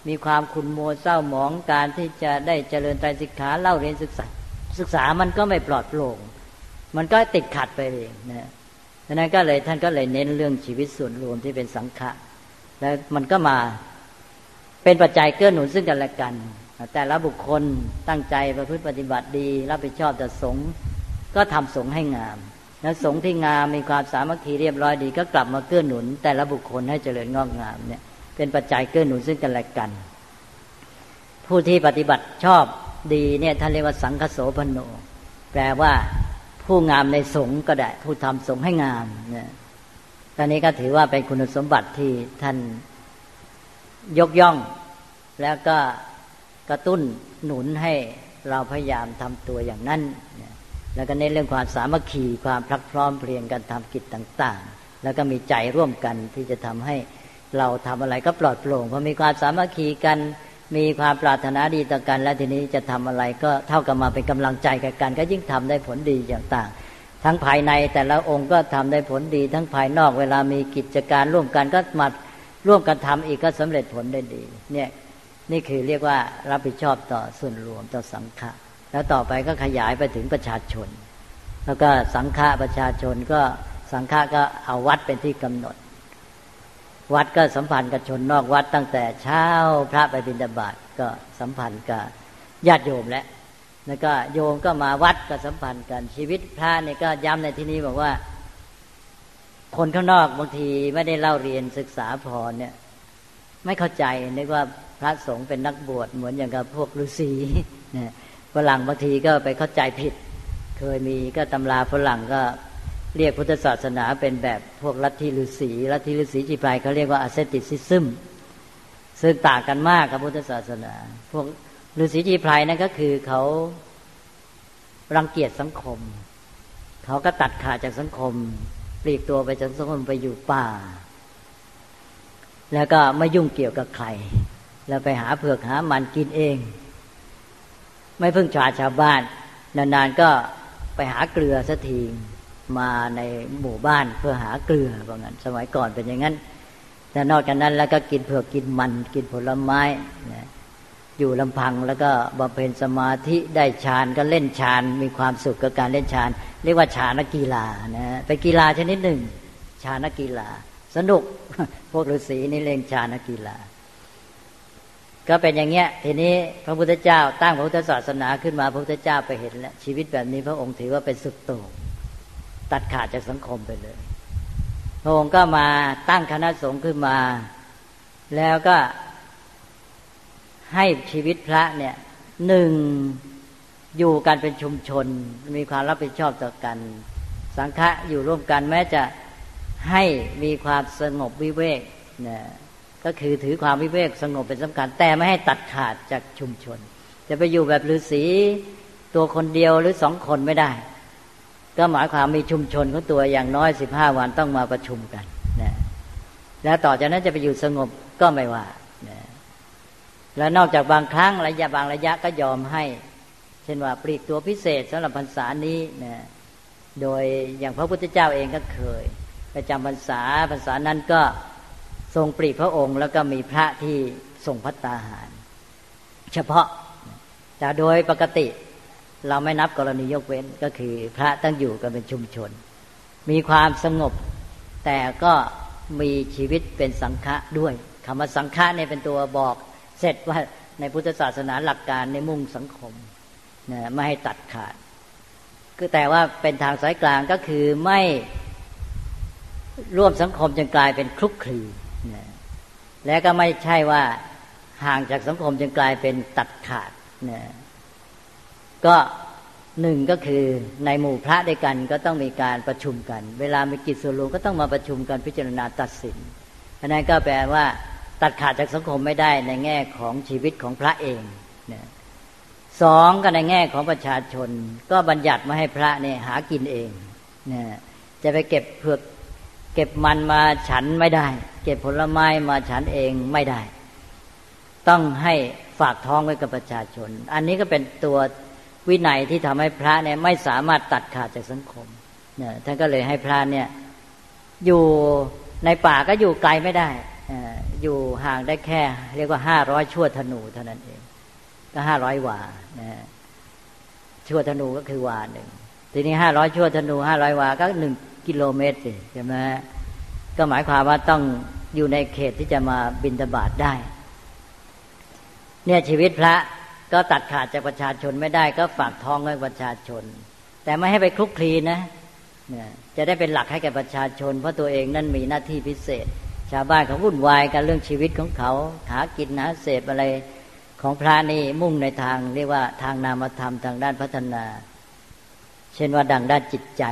มีความขุนโมเศร้าหมองการที่จะได้เจริญไตรสิกขาเล่าเรียนศึกษา ศึกษามันก็ไม่ปลอดโปร่งมันก็ติดขัดไปเองนะ ดังนั้นก็เลยท่านก็เลยเน้นเรื่องชีวิตส่วนรวมที่เป็นสังฆะแล้วมันก็มาเป็นปัจจัยเกื้อหนุนซึ่งกันและกัน แต่ละบุคคลตั้งใจประพฤติปฏิบัติดี รับผิดชอบต่อสงฆ์ก็ทำสงฆ์ให้งาม แล้วสงฆ์ที่งามมีความสามัคคีเรียบร้อยดี ก็กลับมาเกื้อหนุน แต่ละบุคคลให้เจริญงอกงามเนี่ยเป็นปัจจัยเกื้อหนุนซึ่งกันและกัน ผู้ที่ปฏิบัติชอบดีเนี่ยท่านเรียกว่าสังคโสพโน แปลว่า ผู้งามในสงฆ์ก็ได้ ผู้ทำสงฆ์ให้งามเนี่ยตอนนี้ก็ถือว่าเป็นคุณสมบัติที่ท่านยกย่อง แล้วก็กระตุ้นหนุนให้เราพยายามทำตัวอย่างนั้นแล้วก็เน้นเรื่องความสามัคคีความพลักพร้อมเพรียงกันทำกิจต่าง ๆ แล้วก็มีใจร่วมกันที่จะทำให้เราทำอะไรก็ปลอดโปร่งเพราะมีความสามัคคีกัน มีความปรารถนาดีต่อกันและทีนี้จะทำอะไรก็เท่ากับมาเป็นกำลังใจกันกัน ก็ยิ่งทำได้ผลดีอย่างต่าง ทั้งภายในแต่ละองค์ก็ทำได้ผลดี ทั้งภายนอกเวลามีกิจการร่วมกันก็มาร่วมกันทำอีกก็สำเร็จผลได้ดี เนี่ยนี่คือเรียกว่ารับผิดชอบต่อส่วนรวมต่อสังฆะแล้วต่อไปก็ขยายไปถึงประชาชน แล้วก็สังฆะประชาชนก็สังฆะก็เอาวัดเป็นที่กำหนด วัดก็สัมพันธ์กับชนนอกวัดตั้งแต่เช้าพระไปบิณฑบาตก็สัมพันธ์กับญาติโยมแล้วแล้วก็โยมก็มาวัดก็สัมพันธ์กันชีวิตพระเนี่ยก็ย้ำในที่นี้บอกว่า คนข้างนอกบางทีไม่ได้เล่าเรียนศึกษาพอเนี่ย ไม่เข้าใจนึกว่าพระสงฆ์เป็นนักบวชเหมือนอย่างกับพวกฤาษีเนี่ยฝรั่งบางทีก็ไปเข้าใจผิด เคยมีก็ตำราฝรั่งก็ เรียกพุทธศาสนาเป็นแบบพวกลัทธิฤาษีลัทธิฤาษีชีไพรเขาเรียกว่า asceticism ซึ่งต่างกันมากกับพุทธศาสนา พวกฤาษีจีไพลายนั่นก็คือเขารังเกียจสังคม เขาก็ตัดขาดจากสังคม ปลีกตัวไปจากสังคมไปอยู่ป่า แล้วก็ไม่ยุ่งเกี่ยวกับใคร แล้วไปหาเผือกหามันกินเอง ไม่พึ่งชาชาวบ้าน นานๆก็ไปหาเกลือสักที มาในหมู่บ้านเพื่อหาเกลือว่างั้น สมัยก่อนเป็นอย่างนั้น แต่นอกจากนั้นแล้วก็กินเผือกกินมันกินผลไม้นะอยู่ลำพังแล้วก็บำเพ็ญสมาธิได้ฌานก็เล่นฌานมีความสุขกับการเล่นฌานเรียกว่าฌานกีฬานะเป็นกีฬาชนิดหนึ่งฌานกีฬา สนุกพวกฤาษีนี่เล่นฌานกีฬา ก็เป็นอย่างเงี้ย ทีนี้พระพุทธเจ้าตั้งพระพุทธศาสนาขึ้นมาพระพุทธเจ้าไปเห็นแล้วชีวิตแบบนี้พระองค์ถือว่าเป็นสุดโต่ง ตัดขาดจากสังคมไปเลย พระองค์ก็มาตั้งคณะสงฆ์ขึ้นมา แล้วก็ให้ชีวิตพระเนี่ยหนึ่งอยู่กันเป็นชุมชน มีความรับผิดชอบต่อกัน สังฆะอยู่ร่วมกันแม้จะให้มีความสงบวิเวกนะก็คือถือความวิเวกสงบเป็นสำคัญ แต่ไม่ให้ตัดขาดจากชุมชน จะไปอยู่แบบฤาษีตัวคนเดียวหรือสองคนไม่ได้ ก็หมายความมีชุมชนของตัวอย่างน้อยสิบห้าวันต้องมาประชุมกันนะแล้วต่อจากนั้นจะไปอยู่สงบก็ไม่ว่านะแล้วนอกจากบางครั้งระยะบางระยะก็ยอมให้ เช่นว่าปลีกตัวพิเศษสำหรับพรรษานี้นะโดยอย่างพระพุทธเจ้าเองก็เคยไปจำพรรษาพรรษานั้นก็ทรงปรีพระองค์ แล้วก็มีพระที่ทรงพัตตาหาร เฉพาะแต่โดยปกติ เราไม่นับกรณียกเว้นก็คือ พระตั้งอยู่กันเป็นชุมชน มีความสงบ แต่ก็มีชีวิตเป็นสังฆะด้วยคำว่าสังฆะเนี่ยเป็นตัวบอก เสร็จว่าในพุทธศาสนาหลักการในมุ่งสังคมนะไม่ให้ตัดขาดคือแต่ว่าเป็นทางสายกลางก็คือไม่ร่วมสังคมจนกลายเป็นคลุกคลีนะและก็ไม่ใช่ว่าห่างจากสังคมจนกลายเป็นตัดขาดนะ ก็หนึ่งก็คือในหมู่พระด้วยกันก็ต้องมีการประชุมกัน เวลามีกิจส่วนรวมก็ต้องมาประชุมกันพิจารณาตัดสินอันนั้นก็แปลว่าตัดขาดจากสังคมไม่ได้ในแง่ของชีวิตของพระเองนะสองก็ในแง่ของประชาชน ก็บัญญัติมาให้พระเนี่ยหากินเองนะจะไปเก็บเผือกเก็บมันมาฉันไม่ได้ เก็บผลไม้มาฉันเองไม่ได้ ต้องให้ฝากท้องไว้กับประชาชน อันนี้ก็เป็นตัว วินัยที่ทำให้พระเนี่ยไม่สามารถตัดขาดจากสังคมเนี่ยท่านก็เลยให้พระเนี่ยอยู่ในป่าก็อยู่ไกลไม่ได้ อยู่ห่างได้แค่ เรียกว่าห้าร้อยชั่วธนูเท่านั้นเอง ก็ห้าร้อยวานะชั่วธนูก็คือวาหนึ่งทีนี้ห้าร้อยชั่วธนูห้าร้อยวาก็หนึ่งกิโลเมตรสิใช่ไหมก็หมายความว่าต้องอยู่ในเขตที่จะมาบินตบาทได้ เนี่ยชีวิตพระ ก็ตัดขาดจากประชาชนไม่ได้ ก็ฝากท้องไว้ประชาชน แต่ไม่ให้ไปคลุกคลีนะเนี่ยจะได้เป็นหลักให้แก่ประชาชน เพราะตัวเองนั่นมีหน้าที่พิเศษ ชาวบ้านเขาวุ่นวายกันเรื่องชีวิตของเขาหากินหาเสพอะไรของพระนี่มุ่งในทางเรียกว่าทางนามธรรมทางด้านพัฒนา เช่นว่าดังด้านจิตใจ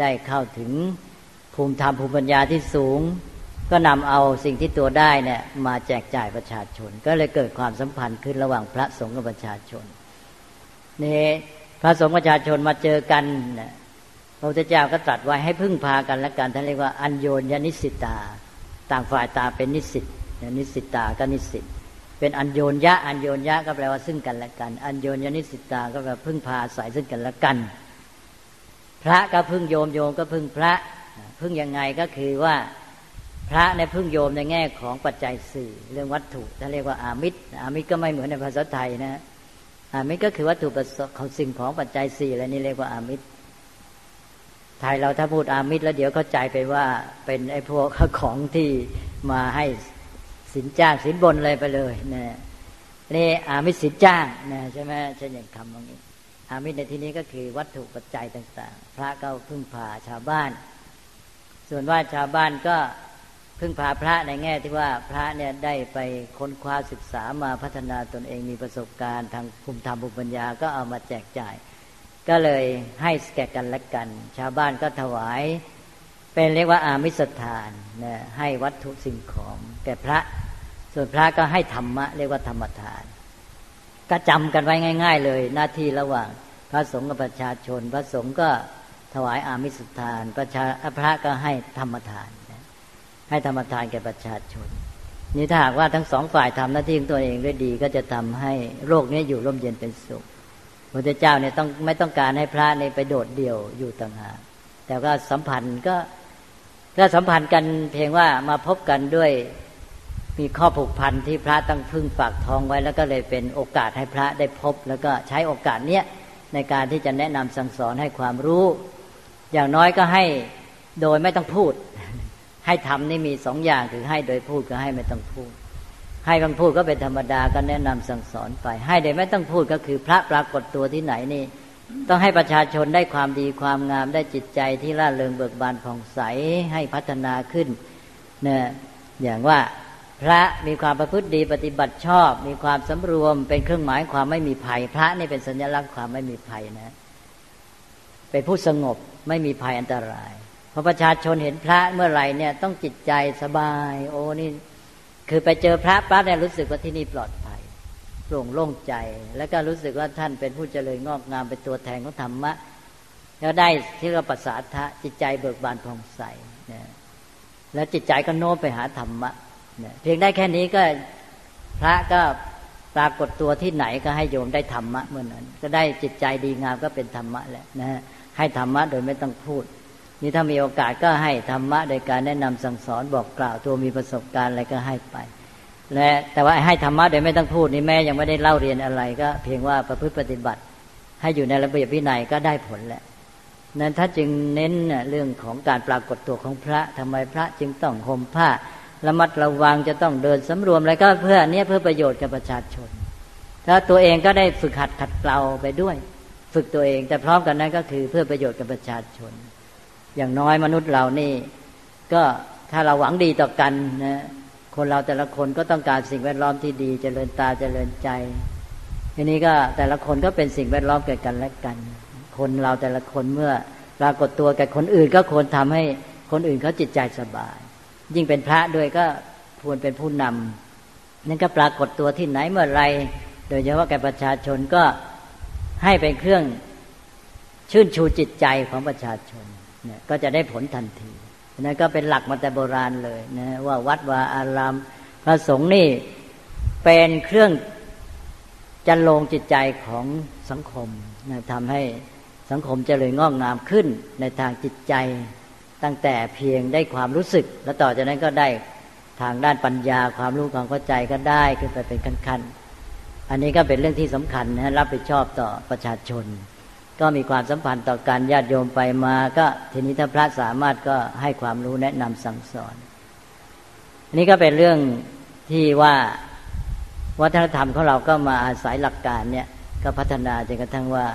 ได้เข้าถึงภูมิธรรมภูมิปัญญาที่สูง ก็นำเอาสิ่งที่ตัวได้เนี่ยมาแจกจ่ายประชาชน ก็เลยเกิดความสัมพันธ์ขึ้นระหว่างพระสงฆ์กับประชาชนนี่พระสงฆ์ประชาชนมาเจอกันเนี่ยพระพุทธเจ้าก็ตรัสไว้ให้พึ่งพากันและกันท่านเรียกว่าอัญโยนยนิสิตา ต่างฝ่ายตาเป็นนิสิตนิสิตาก็นิสิตเป็นอัญโยนยะอัญโยนยะก็แปลว่าซึ่งกันและกัน อัญโยนยนิสิตาก็แปลพึ่งพาอาศัยซึ่งกันและกัน พระก็พึ่งโยมโยมก็พึ่งพระพึ่งยังไงก็คือว่า พระในพึ่งโยมในแง่ของปัจจัยสี่เรื่องวัตถุถ้าเรียกว่าอามิตรอามิตรก็ไม่เหมือนในภาษาไทยนะอามิตรก็คือวัตถุประสงค์ของสิ่งของปัจจัยสี่อะไรนี่เรียกว่าอามิตรไทยเราถ้าพูดอามิตรแล้วเดี๋ยวเข้าใจไปว่าเป็นไอ้พวกของที่มาให้สินจ้างสินบนอะไรไปเลยนะนี่อามิตรสินจ้างนะใช่ไหมใช่อย่างคำตรงนี้ อามิตรในที่นี้ก็คือวัตถุปัจจัยต่าง ๆ พระก็พึ่งพาชาวบ้าน ส่วนว่าชาวบ้านก็ พึ่งพาพระในแง่ที่ว่าพระเนี่ยได้ไปค้นคว้าศึกษามาพัฒนาตนเองมีประสบการณ์ ทางภูมิธรรมภูมิปัญญาก็เอามาแจกจ่าย ก็เลยให้แก่กันและกัน ชาวบ้านก็ถวายเป็นเรียกว่าอามิสทานนะให้วัตถุสิ่งของแก่พระ ส่วนพระก็ให้ธรรมะ เรียกว่าธรรมทาน ก็จำกันไว้ง่าย ๆ เลยหน้าที่ระหว่างพระสงฆ์กับประชาชน พระสงฆ์ก็ถวายอามิสทาน ประชาพระก็ให้ธรรมทาน ให้ธรรมทานแก่ประชาชน นี่ถ้าหากว่าทั้งสองฝ่ายทำหน้าที่ของตัวเองด้วยดีก็จะทำให้โลกนี้อยู่ร่มเย็นเป็นสุขพระเจ้าเนี่ยต้องไม่ต้องการให้พระในไปโดดเดี่ยวอยู่ต่างหากแต่ก็สัมพันธ์ก็ก็สัมพันธ์กันเพียงว่ามาพบกันด้วยมีข้อผูกพันที่พระต้องพึ่งฝากทองไว้ แล้วก็เลยเป็นโอกาสให้พระได้พบ แล้วก็ใช้โอกาสเนี้ยในการที่จะแนะนำสั่งสอนให้ความรู้ อย่างน้อยก็ให้โดยไม่ต้องพูด ให้ทำนี่มีสองอย่างคือให้โดยพูดก็ให้ไม่ต้องพูด ให้บางพูดก็เป็นธรรมดาก็แนะนำสั่งสอนไป ให้โดยไม่ต้องพูดก็คือพระปรากฏตัวที่ไหนนี่ ต้องให้ประชาชนได้ความดีความงามได้จิตใจที่ร่าเริงเบิกบานผ่องใสให้พัฒนาขึ้นเนี่ยอย่างว่าพระมีความประพฤติดีปฏิบัติชอบ มีความสำรวมเป็นเครื่องหมายความไม่มีภัย พระนี่เป็นสัญลักษณ์ความไม่มีภัยนะ เป็นผู้สงบไม่มีภัยอันตราย พอประชาชนเห็นพระเมื่อไหร่เนี่ยต้องจิตใจสบาย โอ้นี่คือไปเจอพระปั๊บเนี่ยรู้สึกว่าที่นี่ปลอดภัยโปร่งโล่งใจ แล้วก็รู้สึกว่าท่านเป็นผู้เจริญงอกงามเป็นตัวแทนของธรรมะแล้วได้ที่เราปัสสาทะจิตใจเบิกบานผ่องใสเนี่ยแล้วจิตใจก็โน้มไปหาธรรมะเนี่ยเพียงได้แค่นี้ก็พระก็ปรากฏตัวที่ไหนก็ให้โยมได้ธรรมะเมื่อนั้น ก็ได้จิตใจดีงามก็เป็นธรรมะแหละนะฮะให้ธรรมะโดยไม่ต้องพูด นี่ถ้ามีโอกาสก็ให้ธรรมะโดยการแนะนำสั่งสอนบอกกล่าวตัวมีประสบการณ์อะไรก็ให้ไปและแต่ว่าให้ธรรมะโดยไม่ต้องพูดนี่แม่ยังไม่ได้เล่าเรียนอะไร ก็เพียงว่าประพฤติปฏิบัติ ให้อยู่ในระเบียบวินัยก็ได้ผลแหละนั้นถ้าจึงเน้นเรื่องของการปรากฏตัวของพระทำไมพระจึงต้องห่มผ้าระมัดระวังจะต้องเดินสำรวมอะไรก็เพื่อเนี้ยเพื่อประโยชน์กับประชาชนแล้วตัวเองก็ได้ฝึกหัดขัดเกลาไปด้วย ฝึกตัวเอง แต่พร้อมกันนั้นก็คือเพื่อประโยชน์กับประชาชน อย่างน้อยมนุษย์เรานี่ ก็ถ้าเราหวังดีต่อกันนะคนเราแต่ละคนก็ต้องการสิ่งแวดล้อมที่ดีจเจริญตาจเจริญใจทีนี้ก็แต่ละคนก็เป็นสิ่งแวดล้อมแก่กันและกัน คนเราแต่ละคนเมื่อปรากฏตัวแก่คนอื่นก็ควรทำให้คนอื่นเขาจิตใจสบาย ยิ่งเป็นพระด้วยก็ควรเป็นผู้นำนั่นก็ปรากฏตัวที่ไหนเมื่อไรโดยเฉพาะแก่ประชาชนก็ให้เป็นเครื่องชื่นชูจิตใจของประชาชน เนี่ยก็จะได้ผลทันทีนั่นก็เป็นหลักมาแต่โบราณเลยนะว่าวัดวาอารามพระสงฆ์นี่เป็นเครื่องจันลงจิตใจของสังคมนะทำให้สังคมจเจริญงอกงามขึ้นในทางจิตใจตั้งแต่เพียงได้ความรู้สึก แล้วต่อจากนั้นก็ได้ทางด้านปัญญาความรู้ความเข้าใจก็ได้ขึ้นไปเป็นขั้นๆอันนี้ก็เป็นเรื่องที่สำคัญนะรับผิดชอบต่อประชาชน ก็มีความสัมพันธ์ต่อการญาติโยมไปมา ก็ทีนี้ถ้าพระสามารถก็ให้ความรู้แนะนำสั่งสอนอันนี้ก็เป็นเรื่องที่ว่าวัฒนธรรมของเราก็มาอาศัยหลักการเนี่ยก็พัฒนาจนกระทั่งว่า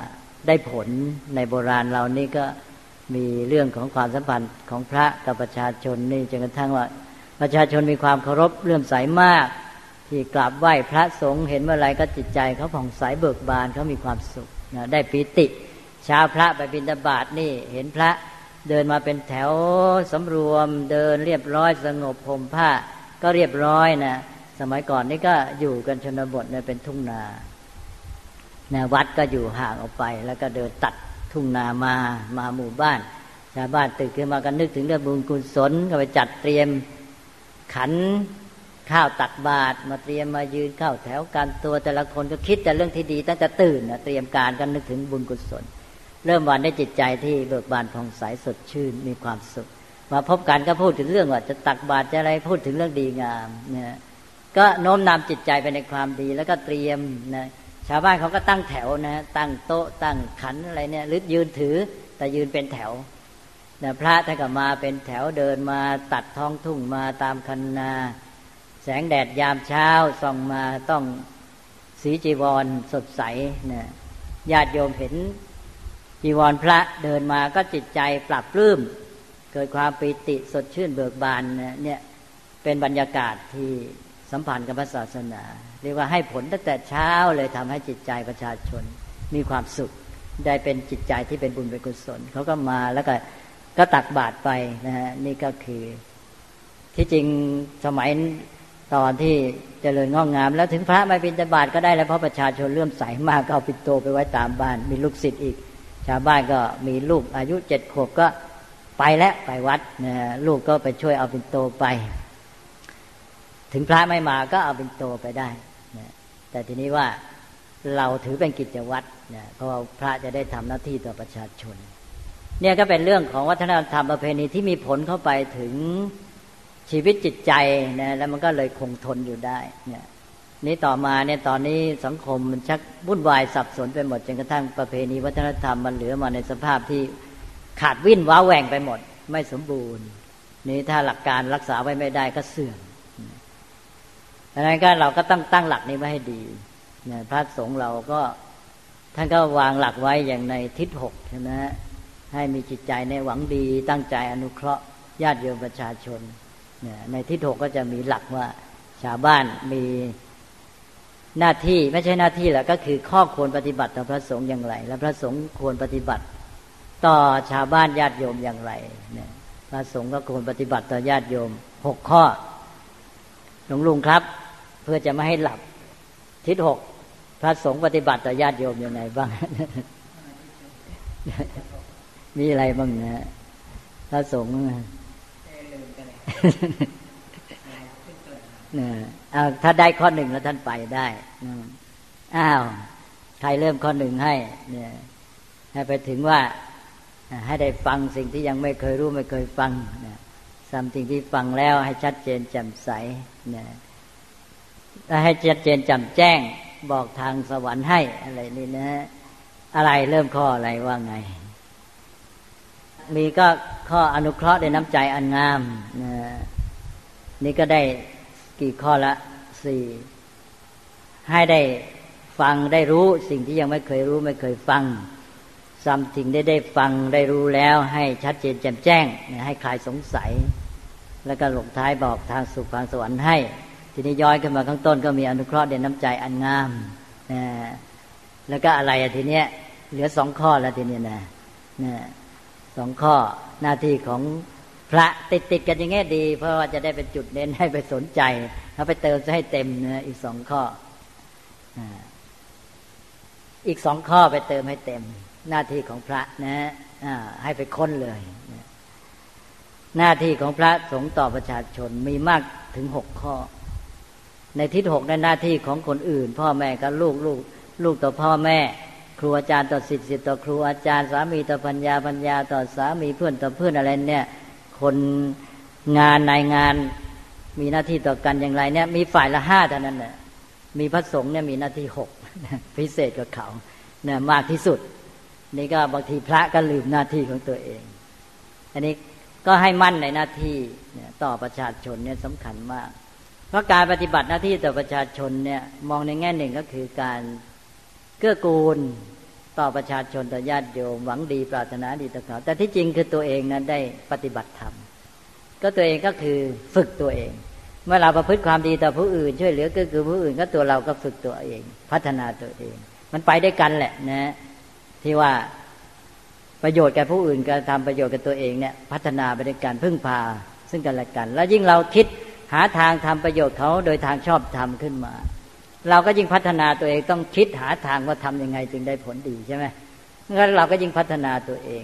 ได้ผลในโบราณเรานี่ก็มีเรื่องของความสัมพันธ์ของพระกับประชาชนนี่จนกระทั่งว่าประชาชนมีความเคารพเลื่อมใสมาก ที่กราบไหว้พระสงฆ์เห็นเมื่อไรก็จิตใจเขาผ่องใสเบิกบานเขามีความสุขนะได้ปิติ ชาวพระไปบิณฑบาตนี่เห็นพระเดินมาเป็นแถวสำรวม เดินเรียบร้อยสงบผมผ้า ก็เรียบร้อยนะสมัยก่อนนี่ก็อยู่กันชนบทเนี่ยเป็นทุ่งนานะวัดก็อยู่ห่างออกไป แล้วก็เดินตัดทุ่งนามามาหมู่บ้าน ชาวบ้านตื่นขึ้นมากันนึกถึงเรื่องบุญกุศลก็ไปจัดเตรียมขันข้าวตักบาตรมาเตรียมมายืนเข้าแถวกันตัวแต่ละคนก็คิดแต่เรื่องที่ดีตั้งแต่ตื่นนะเตรียมการกันนึกถึงบุญกุศล เริ่มวันได้จิตใจที่เบิกบานผ่องใสสดชื่นมีความสุขมาพบกันก็พูดถึงเรื่องว่าจะตักบาตรจะอะไรพูดถึงเรื่องดีงามเนี่ยก็โน้มนำจิตใจไปในความดีแล้วก็เตรียมนะชาวบ้านเขาก็ตั้งแถวนะตั้งโต๊ะตั้งขันอะไรเนี่ยหรือยืนถือแต่ยืนเป็นแถวนะพระท่านก็มาเป็นแถวเดินมาตัดท้องทุ่งมาตามคันนา แสงแดดยามเช้าส่องมาต้องสีจีวรสดใสเนี่ยญาติโยมเห็น จีวรพระเดินมาก็จิตใจปรับปลื้ม เกิดความปิติสดชื่นเบิกบานเนี่ยเป็นบรรยากาศที่สัมพันธ์กับพระศาสนา เรียกว่าให้ผลตั้งแต่เช้าเลยทำให้จิตใจประชาชนมีความสุข ได้เป็นจิตใจที่เป็นบุญเป็นกุศลเขาก็มาแล้วก็ก็ตักบาตรไปนะฮะนี่ก็คือ ที่จริงสมัยตอนที่เจริญงอกงาม แล้วถึงพระไม่บิณฑบาตก็ได้แล้วเพราะประชาชนเลื่อมใสมากก็เอาปิดโตไปไว้ตามบ้าน มีลูกศิษย์อีก ชาวบ้านก็มีลูกอายุเจ็ดขวบก็ไปแล้วไปวัดนะลูกก็ไปช่วยเอาเปินโตไป ถึงพระไม่มาก็เอาเปินโตไปได้นะแต่ทีนี้ว่าเราถือเป็นกิจวัตรนะเพราะพระจะได้ทำหน้าที่ต่อประชาชน เนี่ยก็เป็นเรื่องของวัฒนธรรมประเพณีที่มีผลเข้าไปถึงชีวิตจิตใจนะแล้วมันก็เลยคงทนอยู่ได้เนี่ย นี้ต่อมาเนี่ยตอนนี้สังคมมันชักวุ่นวายสับสนไปหมดจนกระทั่งประเพณีวัฒนธรรมมันเหลือมาในสภาพที่ขาดวิ่นว้าแหว่งไปหมด ไม่สมบูรณ์ นี่ถ้าหลักการรักษาไว้ไม่ได้ก็เสื่อมดังนั้นก็เราก็ต้องตั้งหลักนี้ไว้ให้ดีเนี่ยพระสงฆ์เราก็ท่านก็วางหลักไว้อย่างในทิศหกใช่ไหมให้มีจิตใจในหวังดี ตั้งใจอนุเคราะห์ญาติโยมประชาชน ในทิศหกก็จะมีหลักว่าชาวบ้านมี หน้าที่ไม่ใช่หน้าที่แหละก็คือข้อควรปฏิบัติต่อพระสงฆ์อย่างไร และพระสงฆ์ควรปฏิบัติ ต่อชาวบ้านญาติโยมอย่างไรเนี่ยพระสงฆ์ก็ควรปฏิบัติต่อญาติโยมหกข้อหลวงลุงครับ เพื่อจะไม่ให้หลับทิศหกพระสงฆ์ปฏิบัติต่อญาติโยมยังไงบ้าง มีอะไรบ้างนะพระสงฆ์ นี่ยเอาถ้าได้ข้อหนึ่งแล้วท่านไปได้อ้าวใครเริ่มข้อหนึ่งให้ เนี่ยให้ไปถึงว่าให้ได้ฟังสิ่งที่ยังไม่เคยรู้ไม่เคยฟังนะสัมสิ่งที่ฟังแล้วให้ชัดเจนแจ่มใสนะถ้าให้ชัดเจนแจ่มแจ้งบอกทางสวรรค์ให้อะไรนี่นะ อะไรเริ่มข้ออะไรว่าไง มีก็ข้ออนุเคราะห์ในน้ำใจอันงามนะนี่ก็ได้ กี่ข้อละสี่ให้ได้ฟังได้รู้สิ่งที่ยังไม่เคยรู้ไม่เคยฟังซ้ำสิ่งได้ได้ฟังได้รู้แล้ว ให้ชัดเจนแจ่มแจ้ง ให้คลายสงสัย แล้วก็หลงท้ายบอกทางสุขทางสวรรค์ให้ ทีนี้ย้อยขึ้นมาข้างต้นก็มีอนุเคราะห์เด่นน้ำใจอันงามนะแล้วก็อะไรทีเนี้ยเหลือสองข้อแล้วทีเนี้นะนะสองข้อหน้าที่ของ พระติดติดกันอย่างงี้ดี เพราะว่าจะได้เป็นจุดเน้นให้ไปสนใจเขาไปเติมจะให้เต็มเนะอีกสองข้ออีกสองข้อไปเติมให้เต็ม หน้าที่ของพระนะให้ไปค้นเลย หน้าที่ของพระสงฆ์ต่อประชาชนมีมากถึงหกข้อ ในทิศหกในหน้าที่ของคนอื่น พ่อแม่กับลูกลูกลูกต่อพ่อแม่ ครูอาจารย์ต่อสิทธิ์สิทธิ์ต่อครูอาจารย์สามีต่อปัญญาปัญญาต่อสามีเพื่อนต่อเพื่อนอะไรเนี่ย คนงานนายงานมีหน้าที่ต่อกันอย่างไรเนี่ยมีฝ่ายละห้าเท่านั้นแหละมีพระสงฆ์เนี่ยมีหน้าที่หกพิเศษกว่าเขาเนี่ยมากที่สุด นี่ก็บางทีพระก็ลืมหน้าที่ของตัวเอง อันนี้ก็ให้มั่นในหน้าที่เนี่ยต่อประชาชนเนี่ยสำคัญมาก เพราะการปฏิบัติหน้าที่ต่อประชาชนเนี่ยมองในแง่หนึ่งก็คือการเกื้อกูล ต่อประชาชนต่อญาติโยมหวังดีปรารถนาดีต่อเขาแต่ที่จริงคือตัวเองนั้นได้ปฏิบัติธรรมก็ตัวเองก็คือฝึกตัวเอง เมื่อเราประพฤติความดีต่อผู้อื่น ช่วยเหลือก็คือผู้อื่นก็ตัวเราก็ฝึกตัวเอง พัฒนาตัวเอง มันไปได้กันแหละนะ ที่ว่าประโยชน์แก่ผู้อื่นก็ทำประโยชน์กับตัวเองเนี่ยพัฒนาไปด้วยกันพึ่งพา ซึ่งกันและกัน แล้วยิ่งเราคิดหาทางทำประโยชน์เขาโดยทางชอบทำขึ้นมา เราก็ยิ่งพัฒนาตัวเองต้องคิดหาทางว่าทํำยังไงจึงได้ผลดีใช่ไหมงั้นเราก็ยิ่งพัฒนาตัวเอง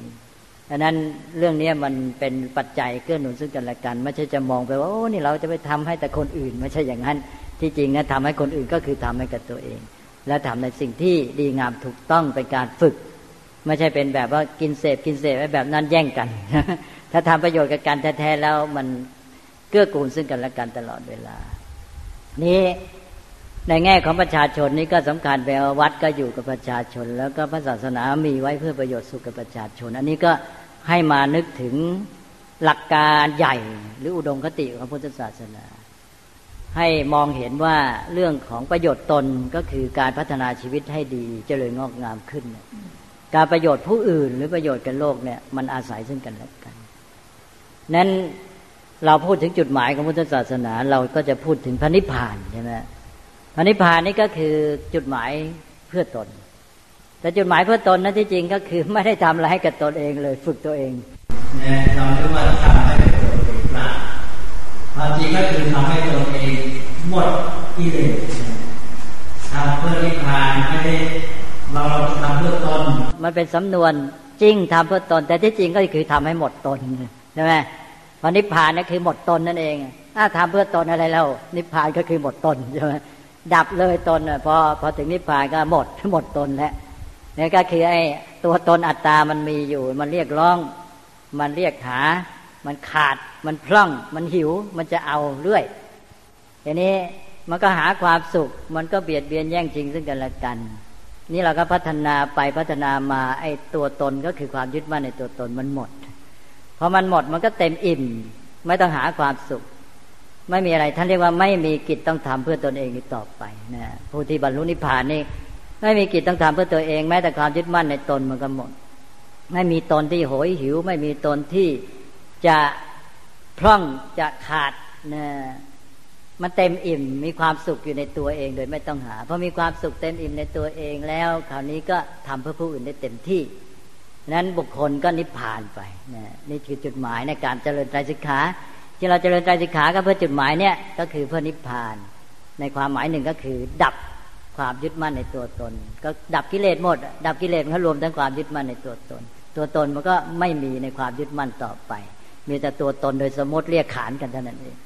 ดังนั้นเรื่องนี้มันเป็นปัจจัยเกื้อหนุนซึ่งกันและกันไม่ใช่จะมองไปว่าโอ้นี่เราจะไปทำให้แต่คนอื่น ไม่ใช่อย่างนั้น ที่จริงนะทำให้คนอื่นก็คือทำให้กับตัวเอง และทำในสิ่งที่ดีงามถูกต้องเป็นการฝึก ไม่ใช่เป็นแบบว่ากินเสพกินเสพแบบนั้นแย่งกัน ถ้าทำประโยชน์กับการแท้ๆแล้วมันเกื้อกูลซึ่งกันและกันตลอดเวลา นี้ ในแง่ของประชาชนนี่ก็สำคัญแปลว่าวัดก็อยู่กับประชาชน แล้วก็พระศาสนามีไว้เพื่อประโยชน์สุขกับประชาชน อันนี้ก็ให้มานึกถึงหลักการใหญ่ หรืออุดมคติของพุทธศาสนา ให้มองเห็นว่าเรื่องของประโยชน์ตนก็คือการพัฒนาชีวิตให้ดีเจริญงอกงามขึ้น การประโยชน์ผู้อื่น หรือประโยชน์กันโลกเนี่ยมันอาศัยซึ่งกันและกันนั้นเราพูดถึงจุดหมายของพุทธศาสนา เราก็จะพูดถึงพระนิพพานใช่ไหม พระนิพพานนี่ก็คือจุดหมายเพื่อตน แต่จุดหมายเพื่อตนนั้นที่จริงก็คือไม่ได้ทำอะไรให้กับตนเองเลย ฝึกตัวเองเนี่ยเราเรียกว่าทำให้ตนเองปราความจริงก็คือทำให้ตนเองหมดกิเลสทำเพื่อนิพพานไม่ได้เราทำเพื่อตน มันเป็นสำนวนจริงทำเพื่อตน แต่ที่จริงก็คือทำให้หมดตนใช่ไหมพอนิพพานนั่นคือหมดตนนั่นเองถ้าทำเพื่อตนอะไรแล้วนิพพานก็คือหมดตนใช่ไหม ดับเลยตนพอพอถึงนิพพานก็หมดหมดตนแล้วนี่ก็คือไอ้ตัวตนอัตตามันมีอยู่ มันเรียกร้อง มันเรียกหา มันขาด มันพร่อง มันหิว มันจะเอาเรื่อยทีนี้มันก็หาความสุข มันก็เบียดเบียนแย่งชิงซึ่งกันและกัน นี่เราก็พัฒนาไปพัฒนามาไอ้ตัวตนก็คือความยึดมั่นในตัวตนมันหมดพอมันหมดมันก็เต็มอิ่ม ไม่ต้องหาความสุข ไม่มีอะไร ท่านเรียกว่าไม่มีกิจต้องทำเพื่อตนเองอีกต่อไปนะผู้ที่บรรลุนิพพานนี่ไม่มีกิจต้องทำเพื่อตัวเอง แม้แต่ความยึดมั่นในตนมันก็หมด ไม่มีตนที่โหยหิว ไม่มีตนที่จะพร่องจะขาดนะมันเต็มอิ่มมีความสุขอยู่ในตัวเองโดยไม่ต้องหาพอมีความสุขเต็มอิ่มในตัวเองแล้วคราวนี้ก็ทำเพื่อผู้อื่นได้เต็มที่นั้นบุคคลก็นิพพานไปนะนี่คือจุดหมายในการเจริญใจสิกขา ที่เราเจริญใจสิกขาก็เพื่อจุดหมายเนี่ยก็คือเพื่อนิพพาน ในความหมายหนึ่งก็คือ ดับความยึดมั่นในตัวตน ก็ดับกิเลสหมด ดับกิเลสมันรวมทั้งความยึดมั่นในตัวตน ตัวตนมันก็ไม่มีในความยึดมั่นต่อไป มีแต่ตัวตนโดยสมมติเรียกขานกันเท่านั้นเอง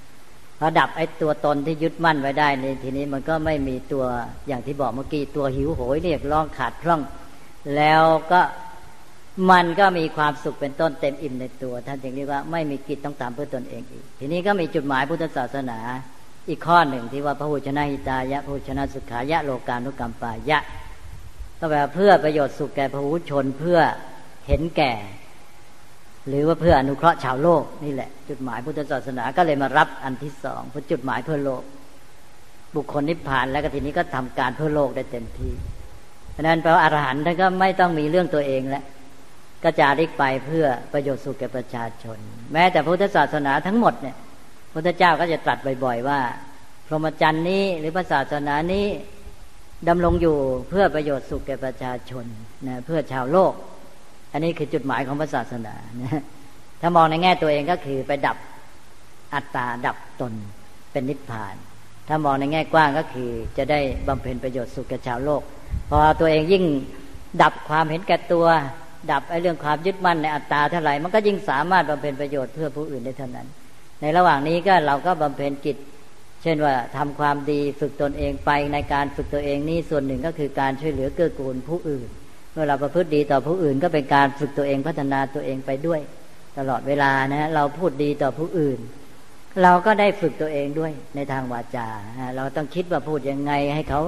พอดับไอ้ตัวตนที่ยึดมั่นไว้ได้ในทีนี้มันก็ไม่มีตัวอย่างที่บอกเมื่อกี้ตัวหิวโหยเรียกร้องขาดคล่อง แล้วก็ มันก็มีความสุขเป็นต้นเต็มอิ่มในตัว ท่านจึงเรียกว่าไม่มีกิจต้องตามเพื่อตนเองอีก ทีนี้ก็มีจุดหมายพุทธศาสนาอีกข้อหนึ่งที่ว่าพระหุชนะหิตายะพระหุชนะสุขายะโลกานุกรรมปายะ ก็แปลเพื่อประโยชน์สุขแก่พระหุชนเพื่อเห็นแก่ หรือว่าเพื่ออนุเคราะห์ชาวโลกนี่แหละ จุดหมายพุทธศาสนาก็เลยมารับอันที่สองเพื่อจุดหมายเพื่อโลก บุคคลนิพพานแล้วก็ทีนี้ก็ทำการเพื่อโลกได้เต็มที่เพราะนั้นแปลว่าอรหันต์ท่านก็ไม่ต้องมีเรื่องตัวเองแล้ว ก็จาริกไปเพื่อประโยชน์สุขแก่ประชาชน แม้แต่พุทธศาสนาทั้งหมดเนี่ยพุทธเจ้าก็จะตรัสบ่อยๆว่า พรหมจรรย์นี้หรือศาสนานี้ดำรงอยู่เพื่อประโยชน์สุขแก่ประชาชนนะเพื่อชาวโลก อันนี้คือจุดหมายของศาสนานะถ้ามองในแง่ตัวเองก็คือไปดับอัตตาดับตนเป็นนิพพาน ถ้ามองในแง่กว้างก็คือ จะได้บำเพ็ญประโยชน์สุขแก่ชาวโลก พอตัวเองยิ่งดับความเห็นแก่ตัว ดับไอ้เรื่องความยึดมั่นในอัตตาเท่าไหร่มันก็ยิ่งสามารถบำเพ็ญประโยชน์เพื่อผู้อื่นได้เท่านั้น ในระหว่างนี้ก็เราก็บำเพ็ญกิจ เช่นว่าทำความดีฝึกตนเองไปในการฝึกตัวเองนี่ส่วนหนึ่งก็คือการช่วยเหลือเกื้อกูลผู้อื่น เมื่อเราประพฤติดีต่อผู้อื่นก็เป็นการฝึกตัวเองพัฒนาตัวเองไปด้วย ตลอดเวลานะเราพูดดีต่อผู้อื่น เราก็ได้ฝึกตัวเองด้วยในทางวาจา เราต้องคิดว่าพูดยังไงให้เขา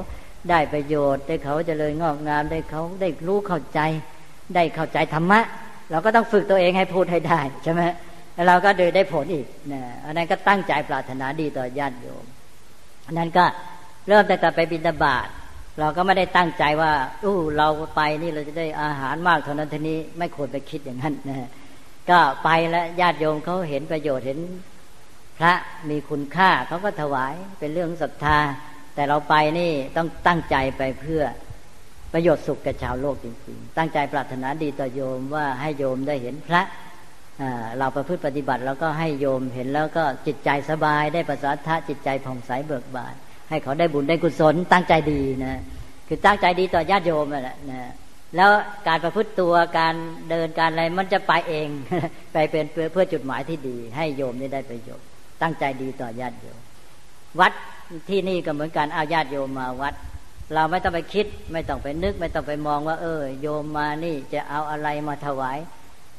ได้ประโยชน์ได้เขาจเจริญงอกงามได้เขาได้รู้เข้าใจ ได้เข้าใจธรรมะ เราก็ต้องฝึกตัวเองให้พูดให้ได้ใช่ไหมแล้วเราก็ดยได้ผลอีกนะอันนั้นก็ตั้งใจปรารถนาดีต่อญาติโยมอันนั้นก็เริ่มแต่แต่ไปบินบาตเราก็ไม่ได้ตั้งใจว่าอู้เราไปนี่เราจะได้อาหารมากเท่านั้นทีนี้ไม่ควรไปคิดอย่างนั้นนะก็ไปแล้วญาติโยมเขาเห็นประโยชน์เห็นพระมีคุณค่าเขาก็ถวายเป็นเรื่องศรัทธา แต่เราไปนี่ต้องตั้งใจไปเพื่อ ประโยชน์สุขแก่ชาวโลกจริงๆ ตั้งใจปรารถนาดีต่อโยมว่าให้โยมได้เห็นพระเราประพฤติปฏิบัติแล้วก็ให้โยมเห็นแล้วก็จิตใจสบายได้ประสาทะจิตใจผ่องใสเบิกบาน ให้เขาได้บุญได้กุศลตั้งใจดีนะคือตั้งใจดีต่อญาติโยมแหละนะแล้วการประพฤติตัวการเดินการอะไรมันจะไปเอง ไปเป็นเพื่อจุดหมายที่ดี ให้โยมได้ได้ประโยชน์ตั้งใจดีต่อญาติโยม วัดที่นี่ก็เหมือนกันเอาญาติโยมมาวัด เราไม่ต้องไปคิด ไม่ต้องไปนึก ไม่ต้องไปมองว่า เออ โยมมานี่จะเอาอะไรมาถวาย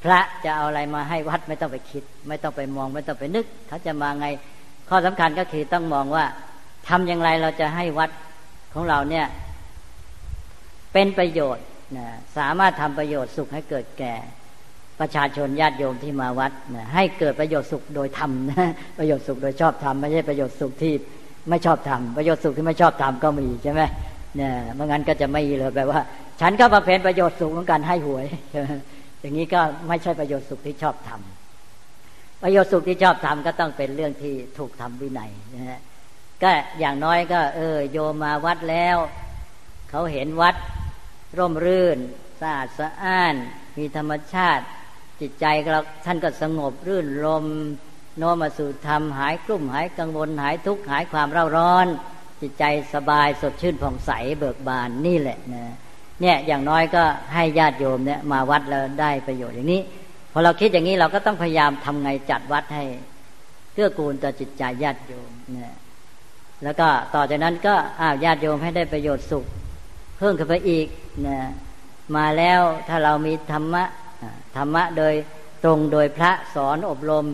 พระจะเอาอะไรมาให้วัดไม่ต้องไปคิด ไม่ต้องไปมอง ไม่ต้องไปนึกเขาจะมาไง ข้อสำคัญก็คือต้องมองว่าทำอย่างไรเราจะให้วัดของเราเนี่ย เป็นประโยชน์นะสามารถทำประโยชน์สุขให้เกิดแก่ประชาชนญาติโยมที่มาวัดนะให้เกิดประโยชน์สุขโดยธรรมนะประโยชน์สุขโดยชอบธรรมไม่ใช่ประโยชน์สุขที่ไม่ชอบธรรมประโยชน์สุขที่ไม่ชอบธรรมก็มีใช่ไหม เนี่ยไม่งั้นก็จะไม่เลยแปลว่า ฉันก็ประเพณประโยชน์สุขของการให้หวย อย่างนี้ก็ไม่ใช่ประโยชน์สุขที่ชอบทำประโยชน์สุขที่ชอบทำก็ต้องเป็นเรื่องที่ถูกทำวินัยนะฮะก็อย่างน้อยก็ เออ โยมมาวัดแล้ว เขาเห็นวัด ร่มรื่นสะอาดสะอ้าน มีธรรมชาติ จิตใจเราท่านก็สงบรื่นลมโน้มมาสู่ธรรมหายกลุ่มหายกังวลหายทุกข์หายความเร่าร้อน จิตใจสบายสดชื่นผ่องใสเบิกบานนี่แหละนะเนี่ยอย่างน้อยก็ให้ญาติโยมเนี่ยมาวัดแล้วได้ประโยชน์อย่างนี้พอเราคิดอย่างนี้เราก็ต้องพยายามทำไงจัดวัดให้เกื้อกูลต่อจิตใจญาติโยมนะแล้วก็ต่อจากนั้นก็อ้าวญาติโยมให้ได้ประโยชน์สุข เพิ่มขึ้นไปอีกนะมาแล้วถ้าเรามีธรรมะธรรมะโดยตรงโดยพระสอนอบรม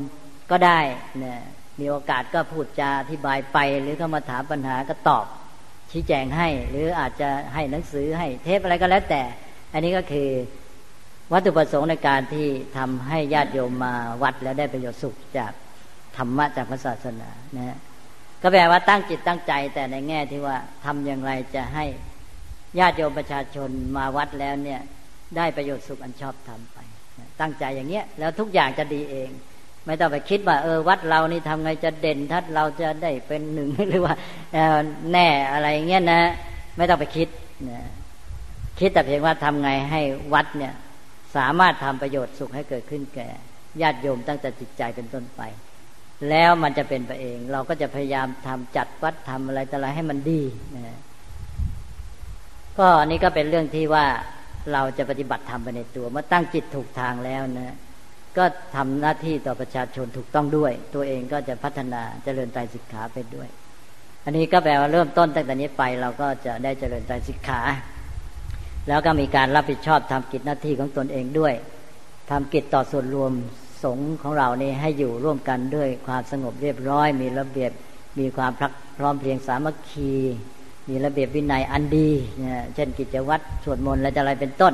ก็ได้นะ มีโอกาสก็พูดจาอธิบายไป หรือเข้ามาถามปัญหาก็ตอบ ชี้แจงให้ หรืออาจจะให้หนังสือให้เทปอะไรก็แล้วแต่ อันนี้ก็คือวัตถุประสงค์ในการที่ทำให้ญาติโยมมาวัดแล้วได้ประโยชน์สุขจากธรรมะจากพระศาสนานะก็แปลว่าตั้งจิตตั้งใจแต่ในแง่ที่ว่าทำอย่างไรจะให้ญาติโยมประชาชนมาวัดแล้วเนี่ยได้ประโยชน์สุขอันชอบทำไป ตั้งใจอย่างเงี้ยแล้วทุกอย่างจะดีเอง ไม่ต้องไปคิดว่าเออวัดเรานี่ทำไงจะเด่นทัดเราจะได้เป็นหนึ่งหรือว่าแน่อะไรเงี้ยนะ ไม่ต้องไปคิดนะคิดแต่เพียงว่าทำไงให้วัดเนี่ยสามารถทำประโยชน์สุขให้เกิดขึ้นแก่ญาติโยมตั้งแต่จิตใจเป็นต้นไป แล้วมันจะเป็นไปเอง เราก็จะพยายามทำจัดวัดทำอะไรแต่อะไรให้มันดีนะก็อันนี้ก็เป็นเรื่องที่ว่าเราจะปฏิบัติทำไปในตัว เมื่อตั้งจิตถูกทางแล้วนะ ก็ทำหน้าที่ต่อประชาชนถูกต้องด้วย ตัวเองก็จะพัฒนาเจริญใจสิกขาไปด้วย อันนี้ก็แปลว่าเริ่มต้นตั้งแต่นี้ไปเราก็จะได้เจริญใจสิกขา แล้วก็มีการรับผิดชอบทำกิจหน้าที่ของตนเองด้วยทำกิจต่อส่วนรวมสงฆ์ของเรานี่ให้อยู่ร่วมกันด้วยความสงบเรียบร้อย มีระเบียบมีความพร้อมเพรียงสามัคคี มีระเบียบวินัยอันดีเช่นกิจวัตรสวดมนต์และอะไรเป็นต้น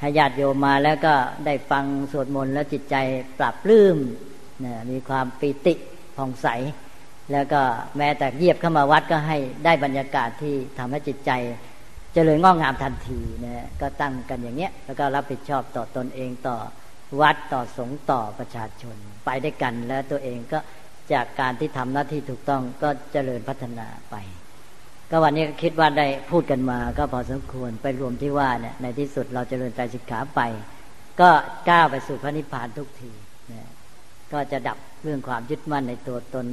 ให้ญาติโยมมาแล้วก็ได้ฟังสวดมนต์แล้วจิตใจปรับปลื้มมีความปิติผ่องใส แล้วก็แม้แต่เยียบเข้ามาวัดก็ให้ได้บรรยากาศที่ทำให้จิตใจจเจริญงอกงามทันทีนะก็ตั้งกันอย่างเงี้ยแล้วก็รับผิดชอบต่อตอนเองต่อวัดต่อสงฆ์ต่อประชาชน ไปได้กันแล้วตัวเองก็จากการที่ทำหน้าที่ถูกต้องก็เจริญพัฒนาไป ก็วันนี้คิดว่าได้พูดกันมา ก็พอสมควรไปรวมที่ว่าเนี่ยในที่สุดเราจเจริญใจสิกขาไป ก็ก้าวไปสู่พระนิพพานทุกทีนะก็จะดับเรื่องความยึดมั่นในตัวตน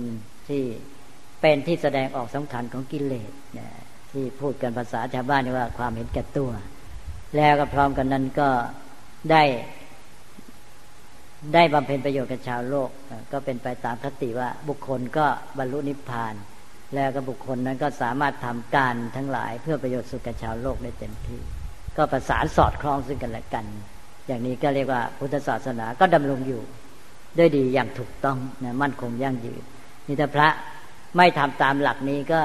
ที่เป็นที่แสดงออกสำคัญของกิเลสนะที่พูดกันภาษาชาวบ้านว่าความเห็นแก่ตัว แล้วก็พร้อมกันนั้นก็ได้ได้บำเพ็ญประโยชน์กับชาวโลก ก็เป็นไปตามคติว่าบุคคลก็บรรลุนิพพาน แล้วก็บุคคลนั้นก็สามารถทำการทั้งหลายเพื่อประโยชน์สุขชาวโลกได้เต็มที่ ก็ประสานสอดคล้องซึ่งกันและกัน อย่างนี้ก็เรียกว่าพุทธศาสนาก็ดำรงอยู่ ด้วยดีอย่างถูกต้องนะมั่นคงยั่งยืนนี่ถ้าพระไม่ทำตามหลักนี้ก็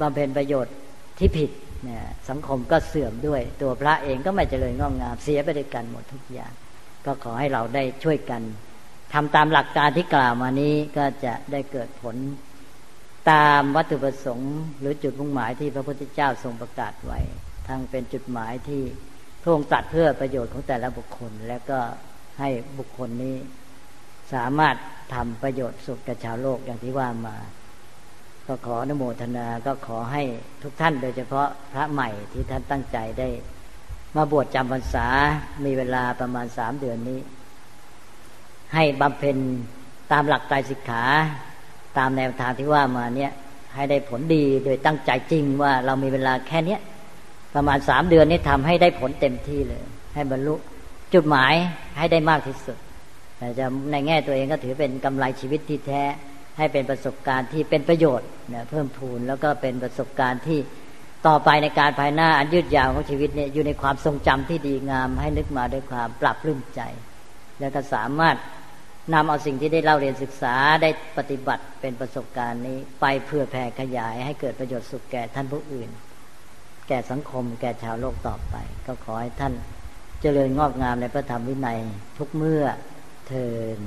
บำเพ็ญประโยชน์ที่ผิดนะสังคมก็เสื่อมด้วย ตัวพระเองก็ไม่เจริญงอกงามเสียไปด้วยกันหมดทุกอย่าง ก็ขอให้เราได้ช่วยกันทำตามหลักการที่กล่าวมานี้ก็จะได้เกิดผล ตามวัตถุประสงค์หรือจุดมุ่งหมายที่พระพุทธเจ้าทรงประกาศไว้ ทั้งเป็นจุดหมายที่พระองค์ตัดเพื่อประโยชน์ของแต่ละบุคคล แล้วก็ให้บุคคลนี้สามารถทำประโยชน์สุขกับชาวโลกอย่างที่ว่ามา ก็ขออนุโมทนาก็ขอให้ทุกท่านโดยเฉพาะพระใหม่ที่ท่านตั้งใจได้ มาบวชจำพรรษามีเวลาประมาณสามเดือนนี้ ให้บำเพ็ญตามหลักใจสิกขา ตามแนวทางที่ว่ามาเนี่ยให้ได้ผลดีโดยตั้งใจจริงว่าเรามีเวลาแค่เนี้ยประมาณสามเดือนนี้ทำให้ได้ผลเต็มที่เลย ให้บรรลุจุดหมายให้ได้มากที่สุดแต่จะในแง่ตัวเองก็ถือเป็นกำไรชีวิตที่แท้ ให้เป็นประสบการณ์ที่เป็นประโยชน์เนี่ยเพิ่มพูนแล้วก็เป็นประสบการณ์ที่ต่อไปในการภายหน้าอันยืดยาวของชีวิตเนี่ยอยู่ในความทรงจำที่ดีงาม ให้นึกมาด้วยความปรับปลื้มใจ แล้วก็สามารถ นำเอาสิ่งที่ได้เล่าเรียนศึกษาได้ปฏิบัติเป็นประสบการณ์นี้ ไปเพื่อแผ่ขยายให้เกิดประโยชน์สุขแก่ท่านผู้อื่น แก่สังคม แก่ชาวโลกต่อไป ก็ขอให้ท่านเจริญงอกงามในพระธรรมวินัยทุกเมื่อเทิน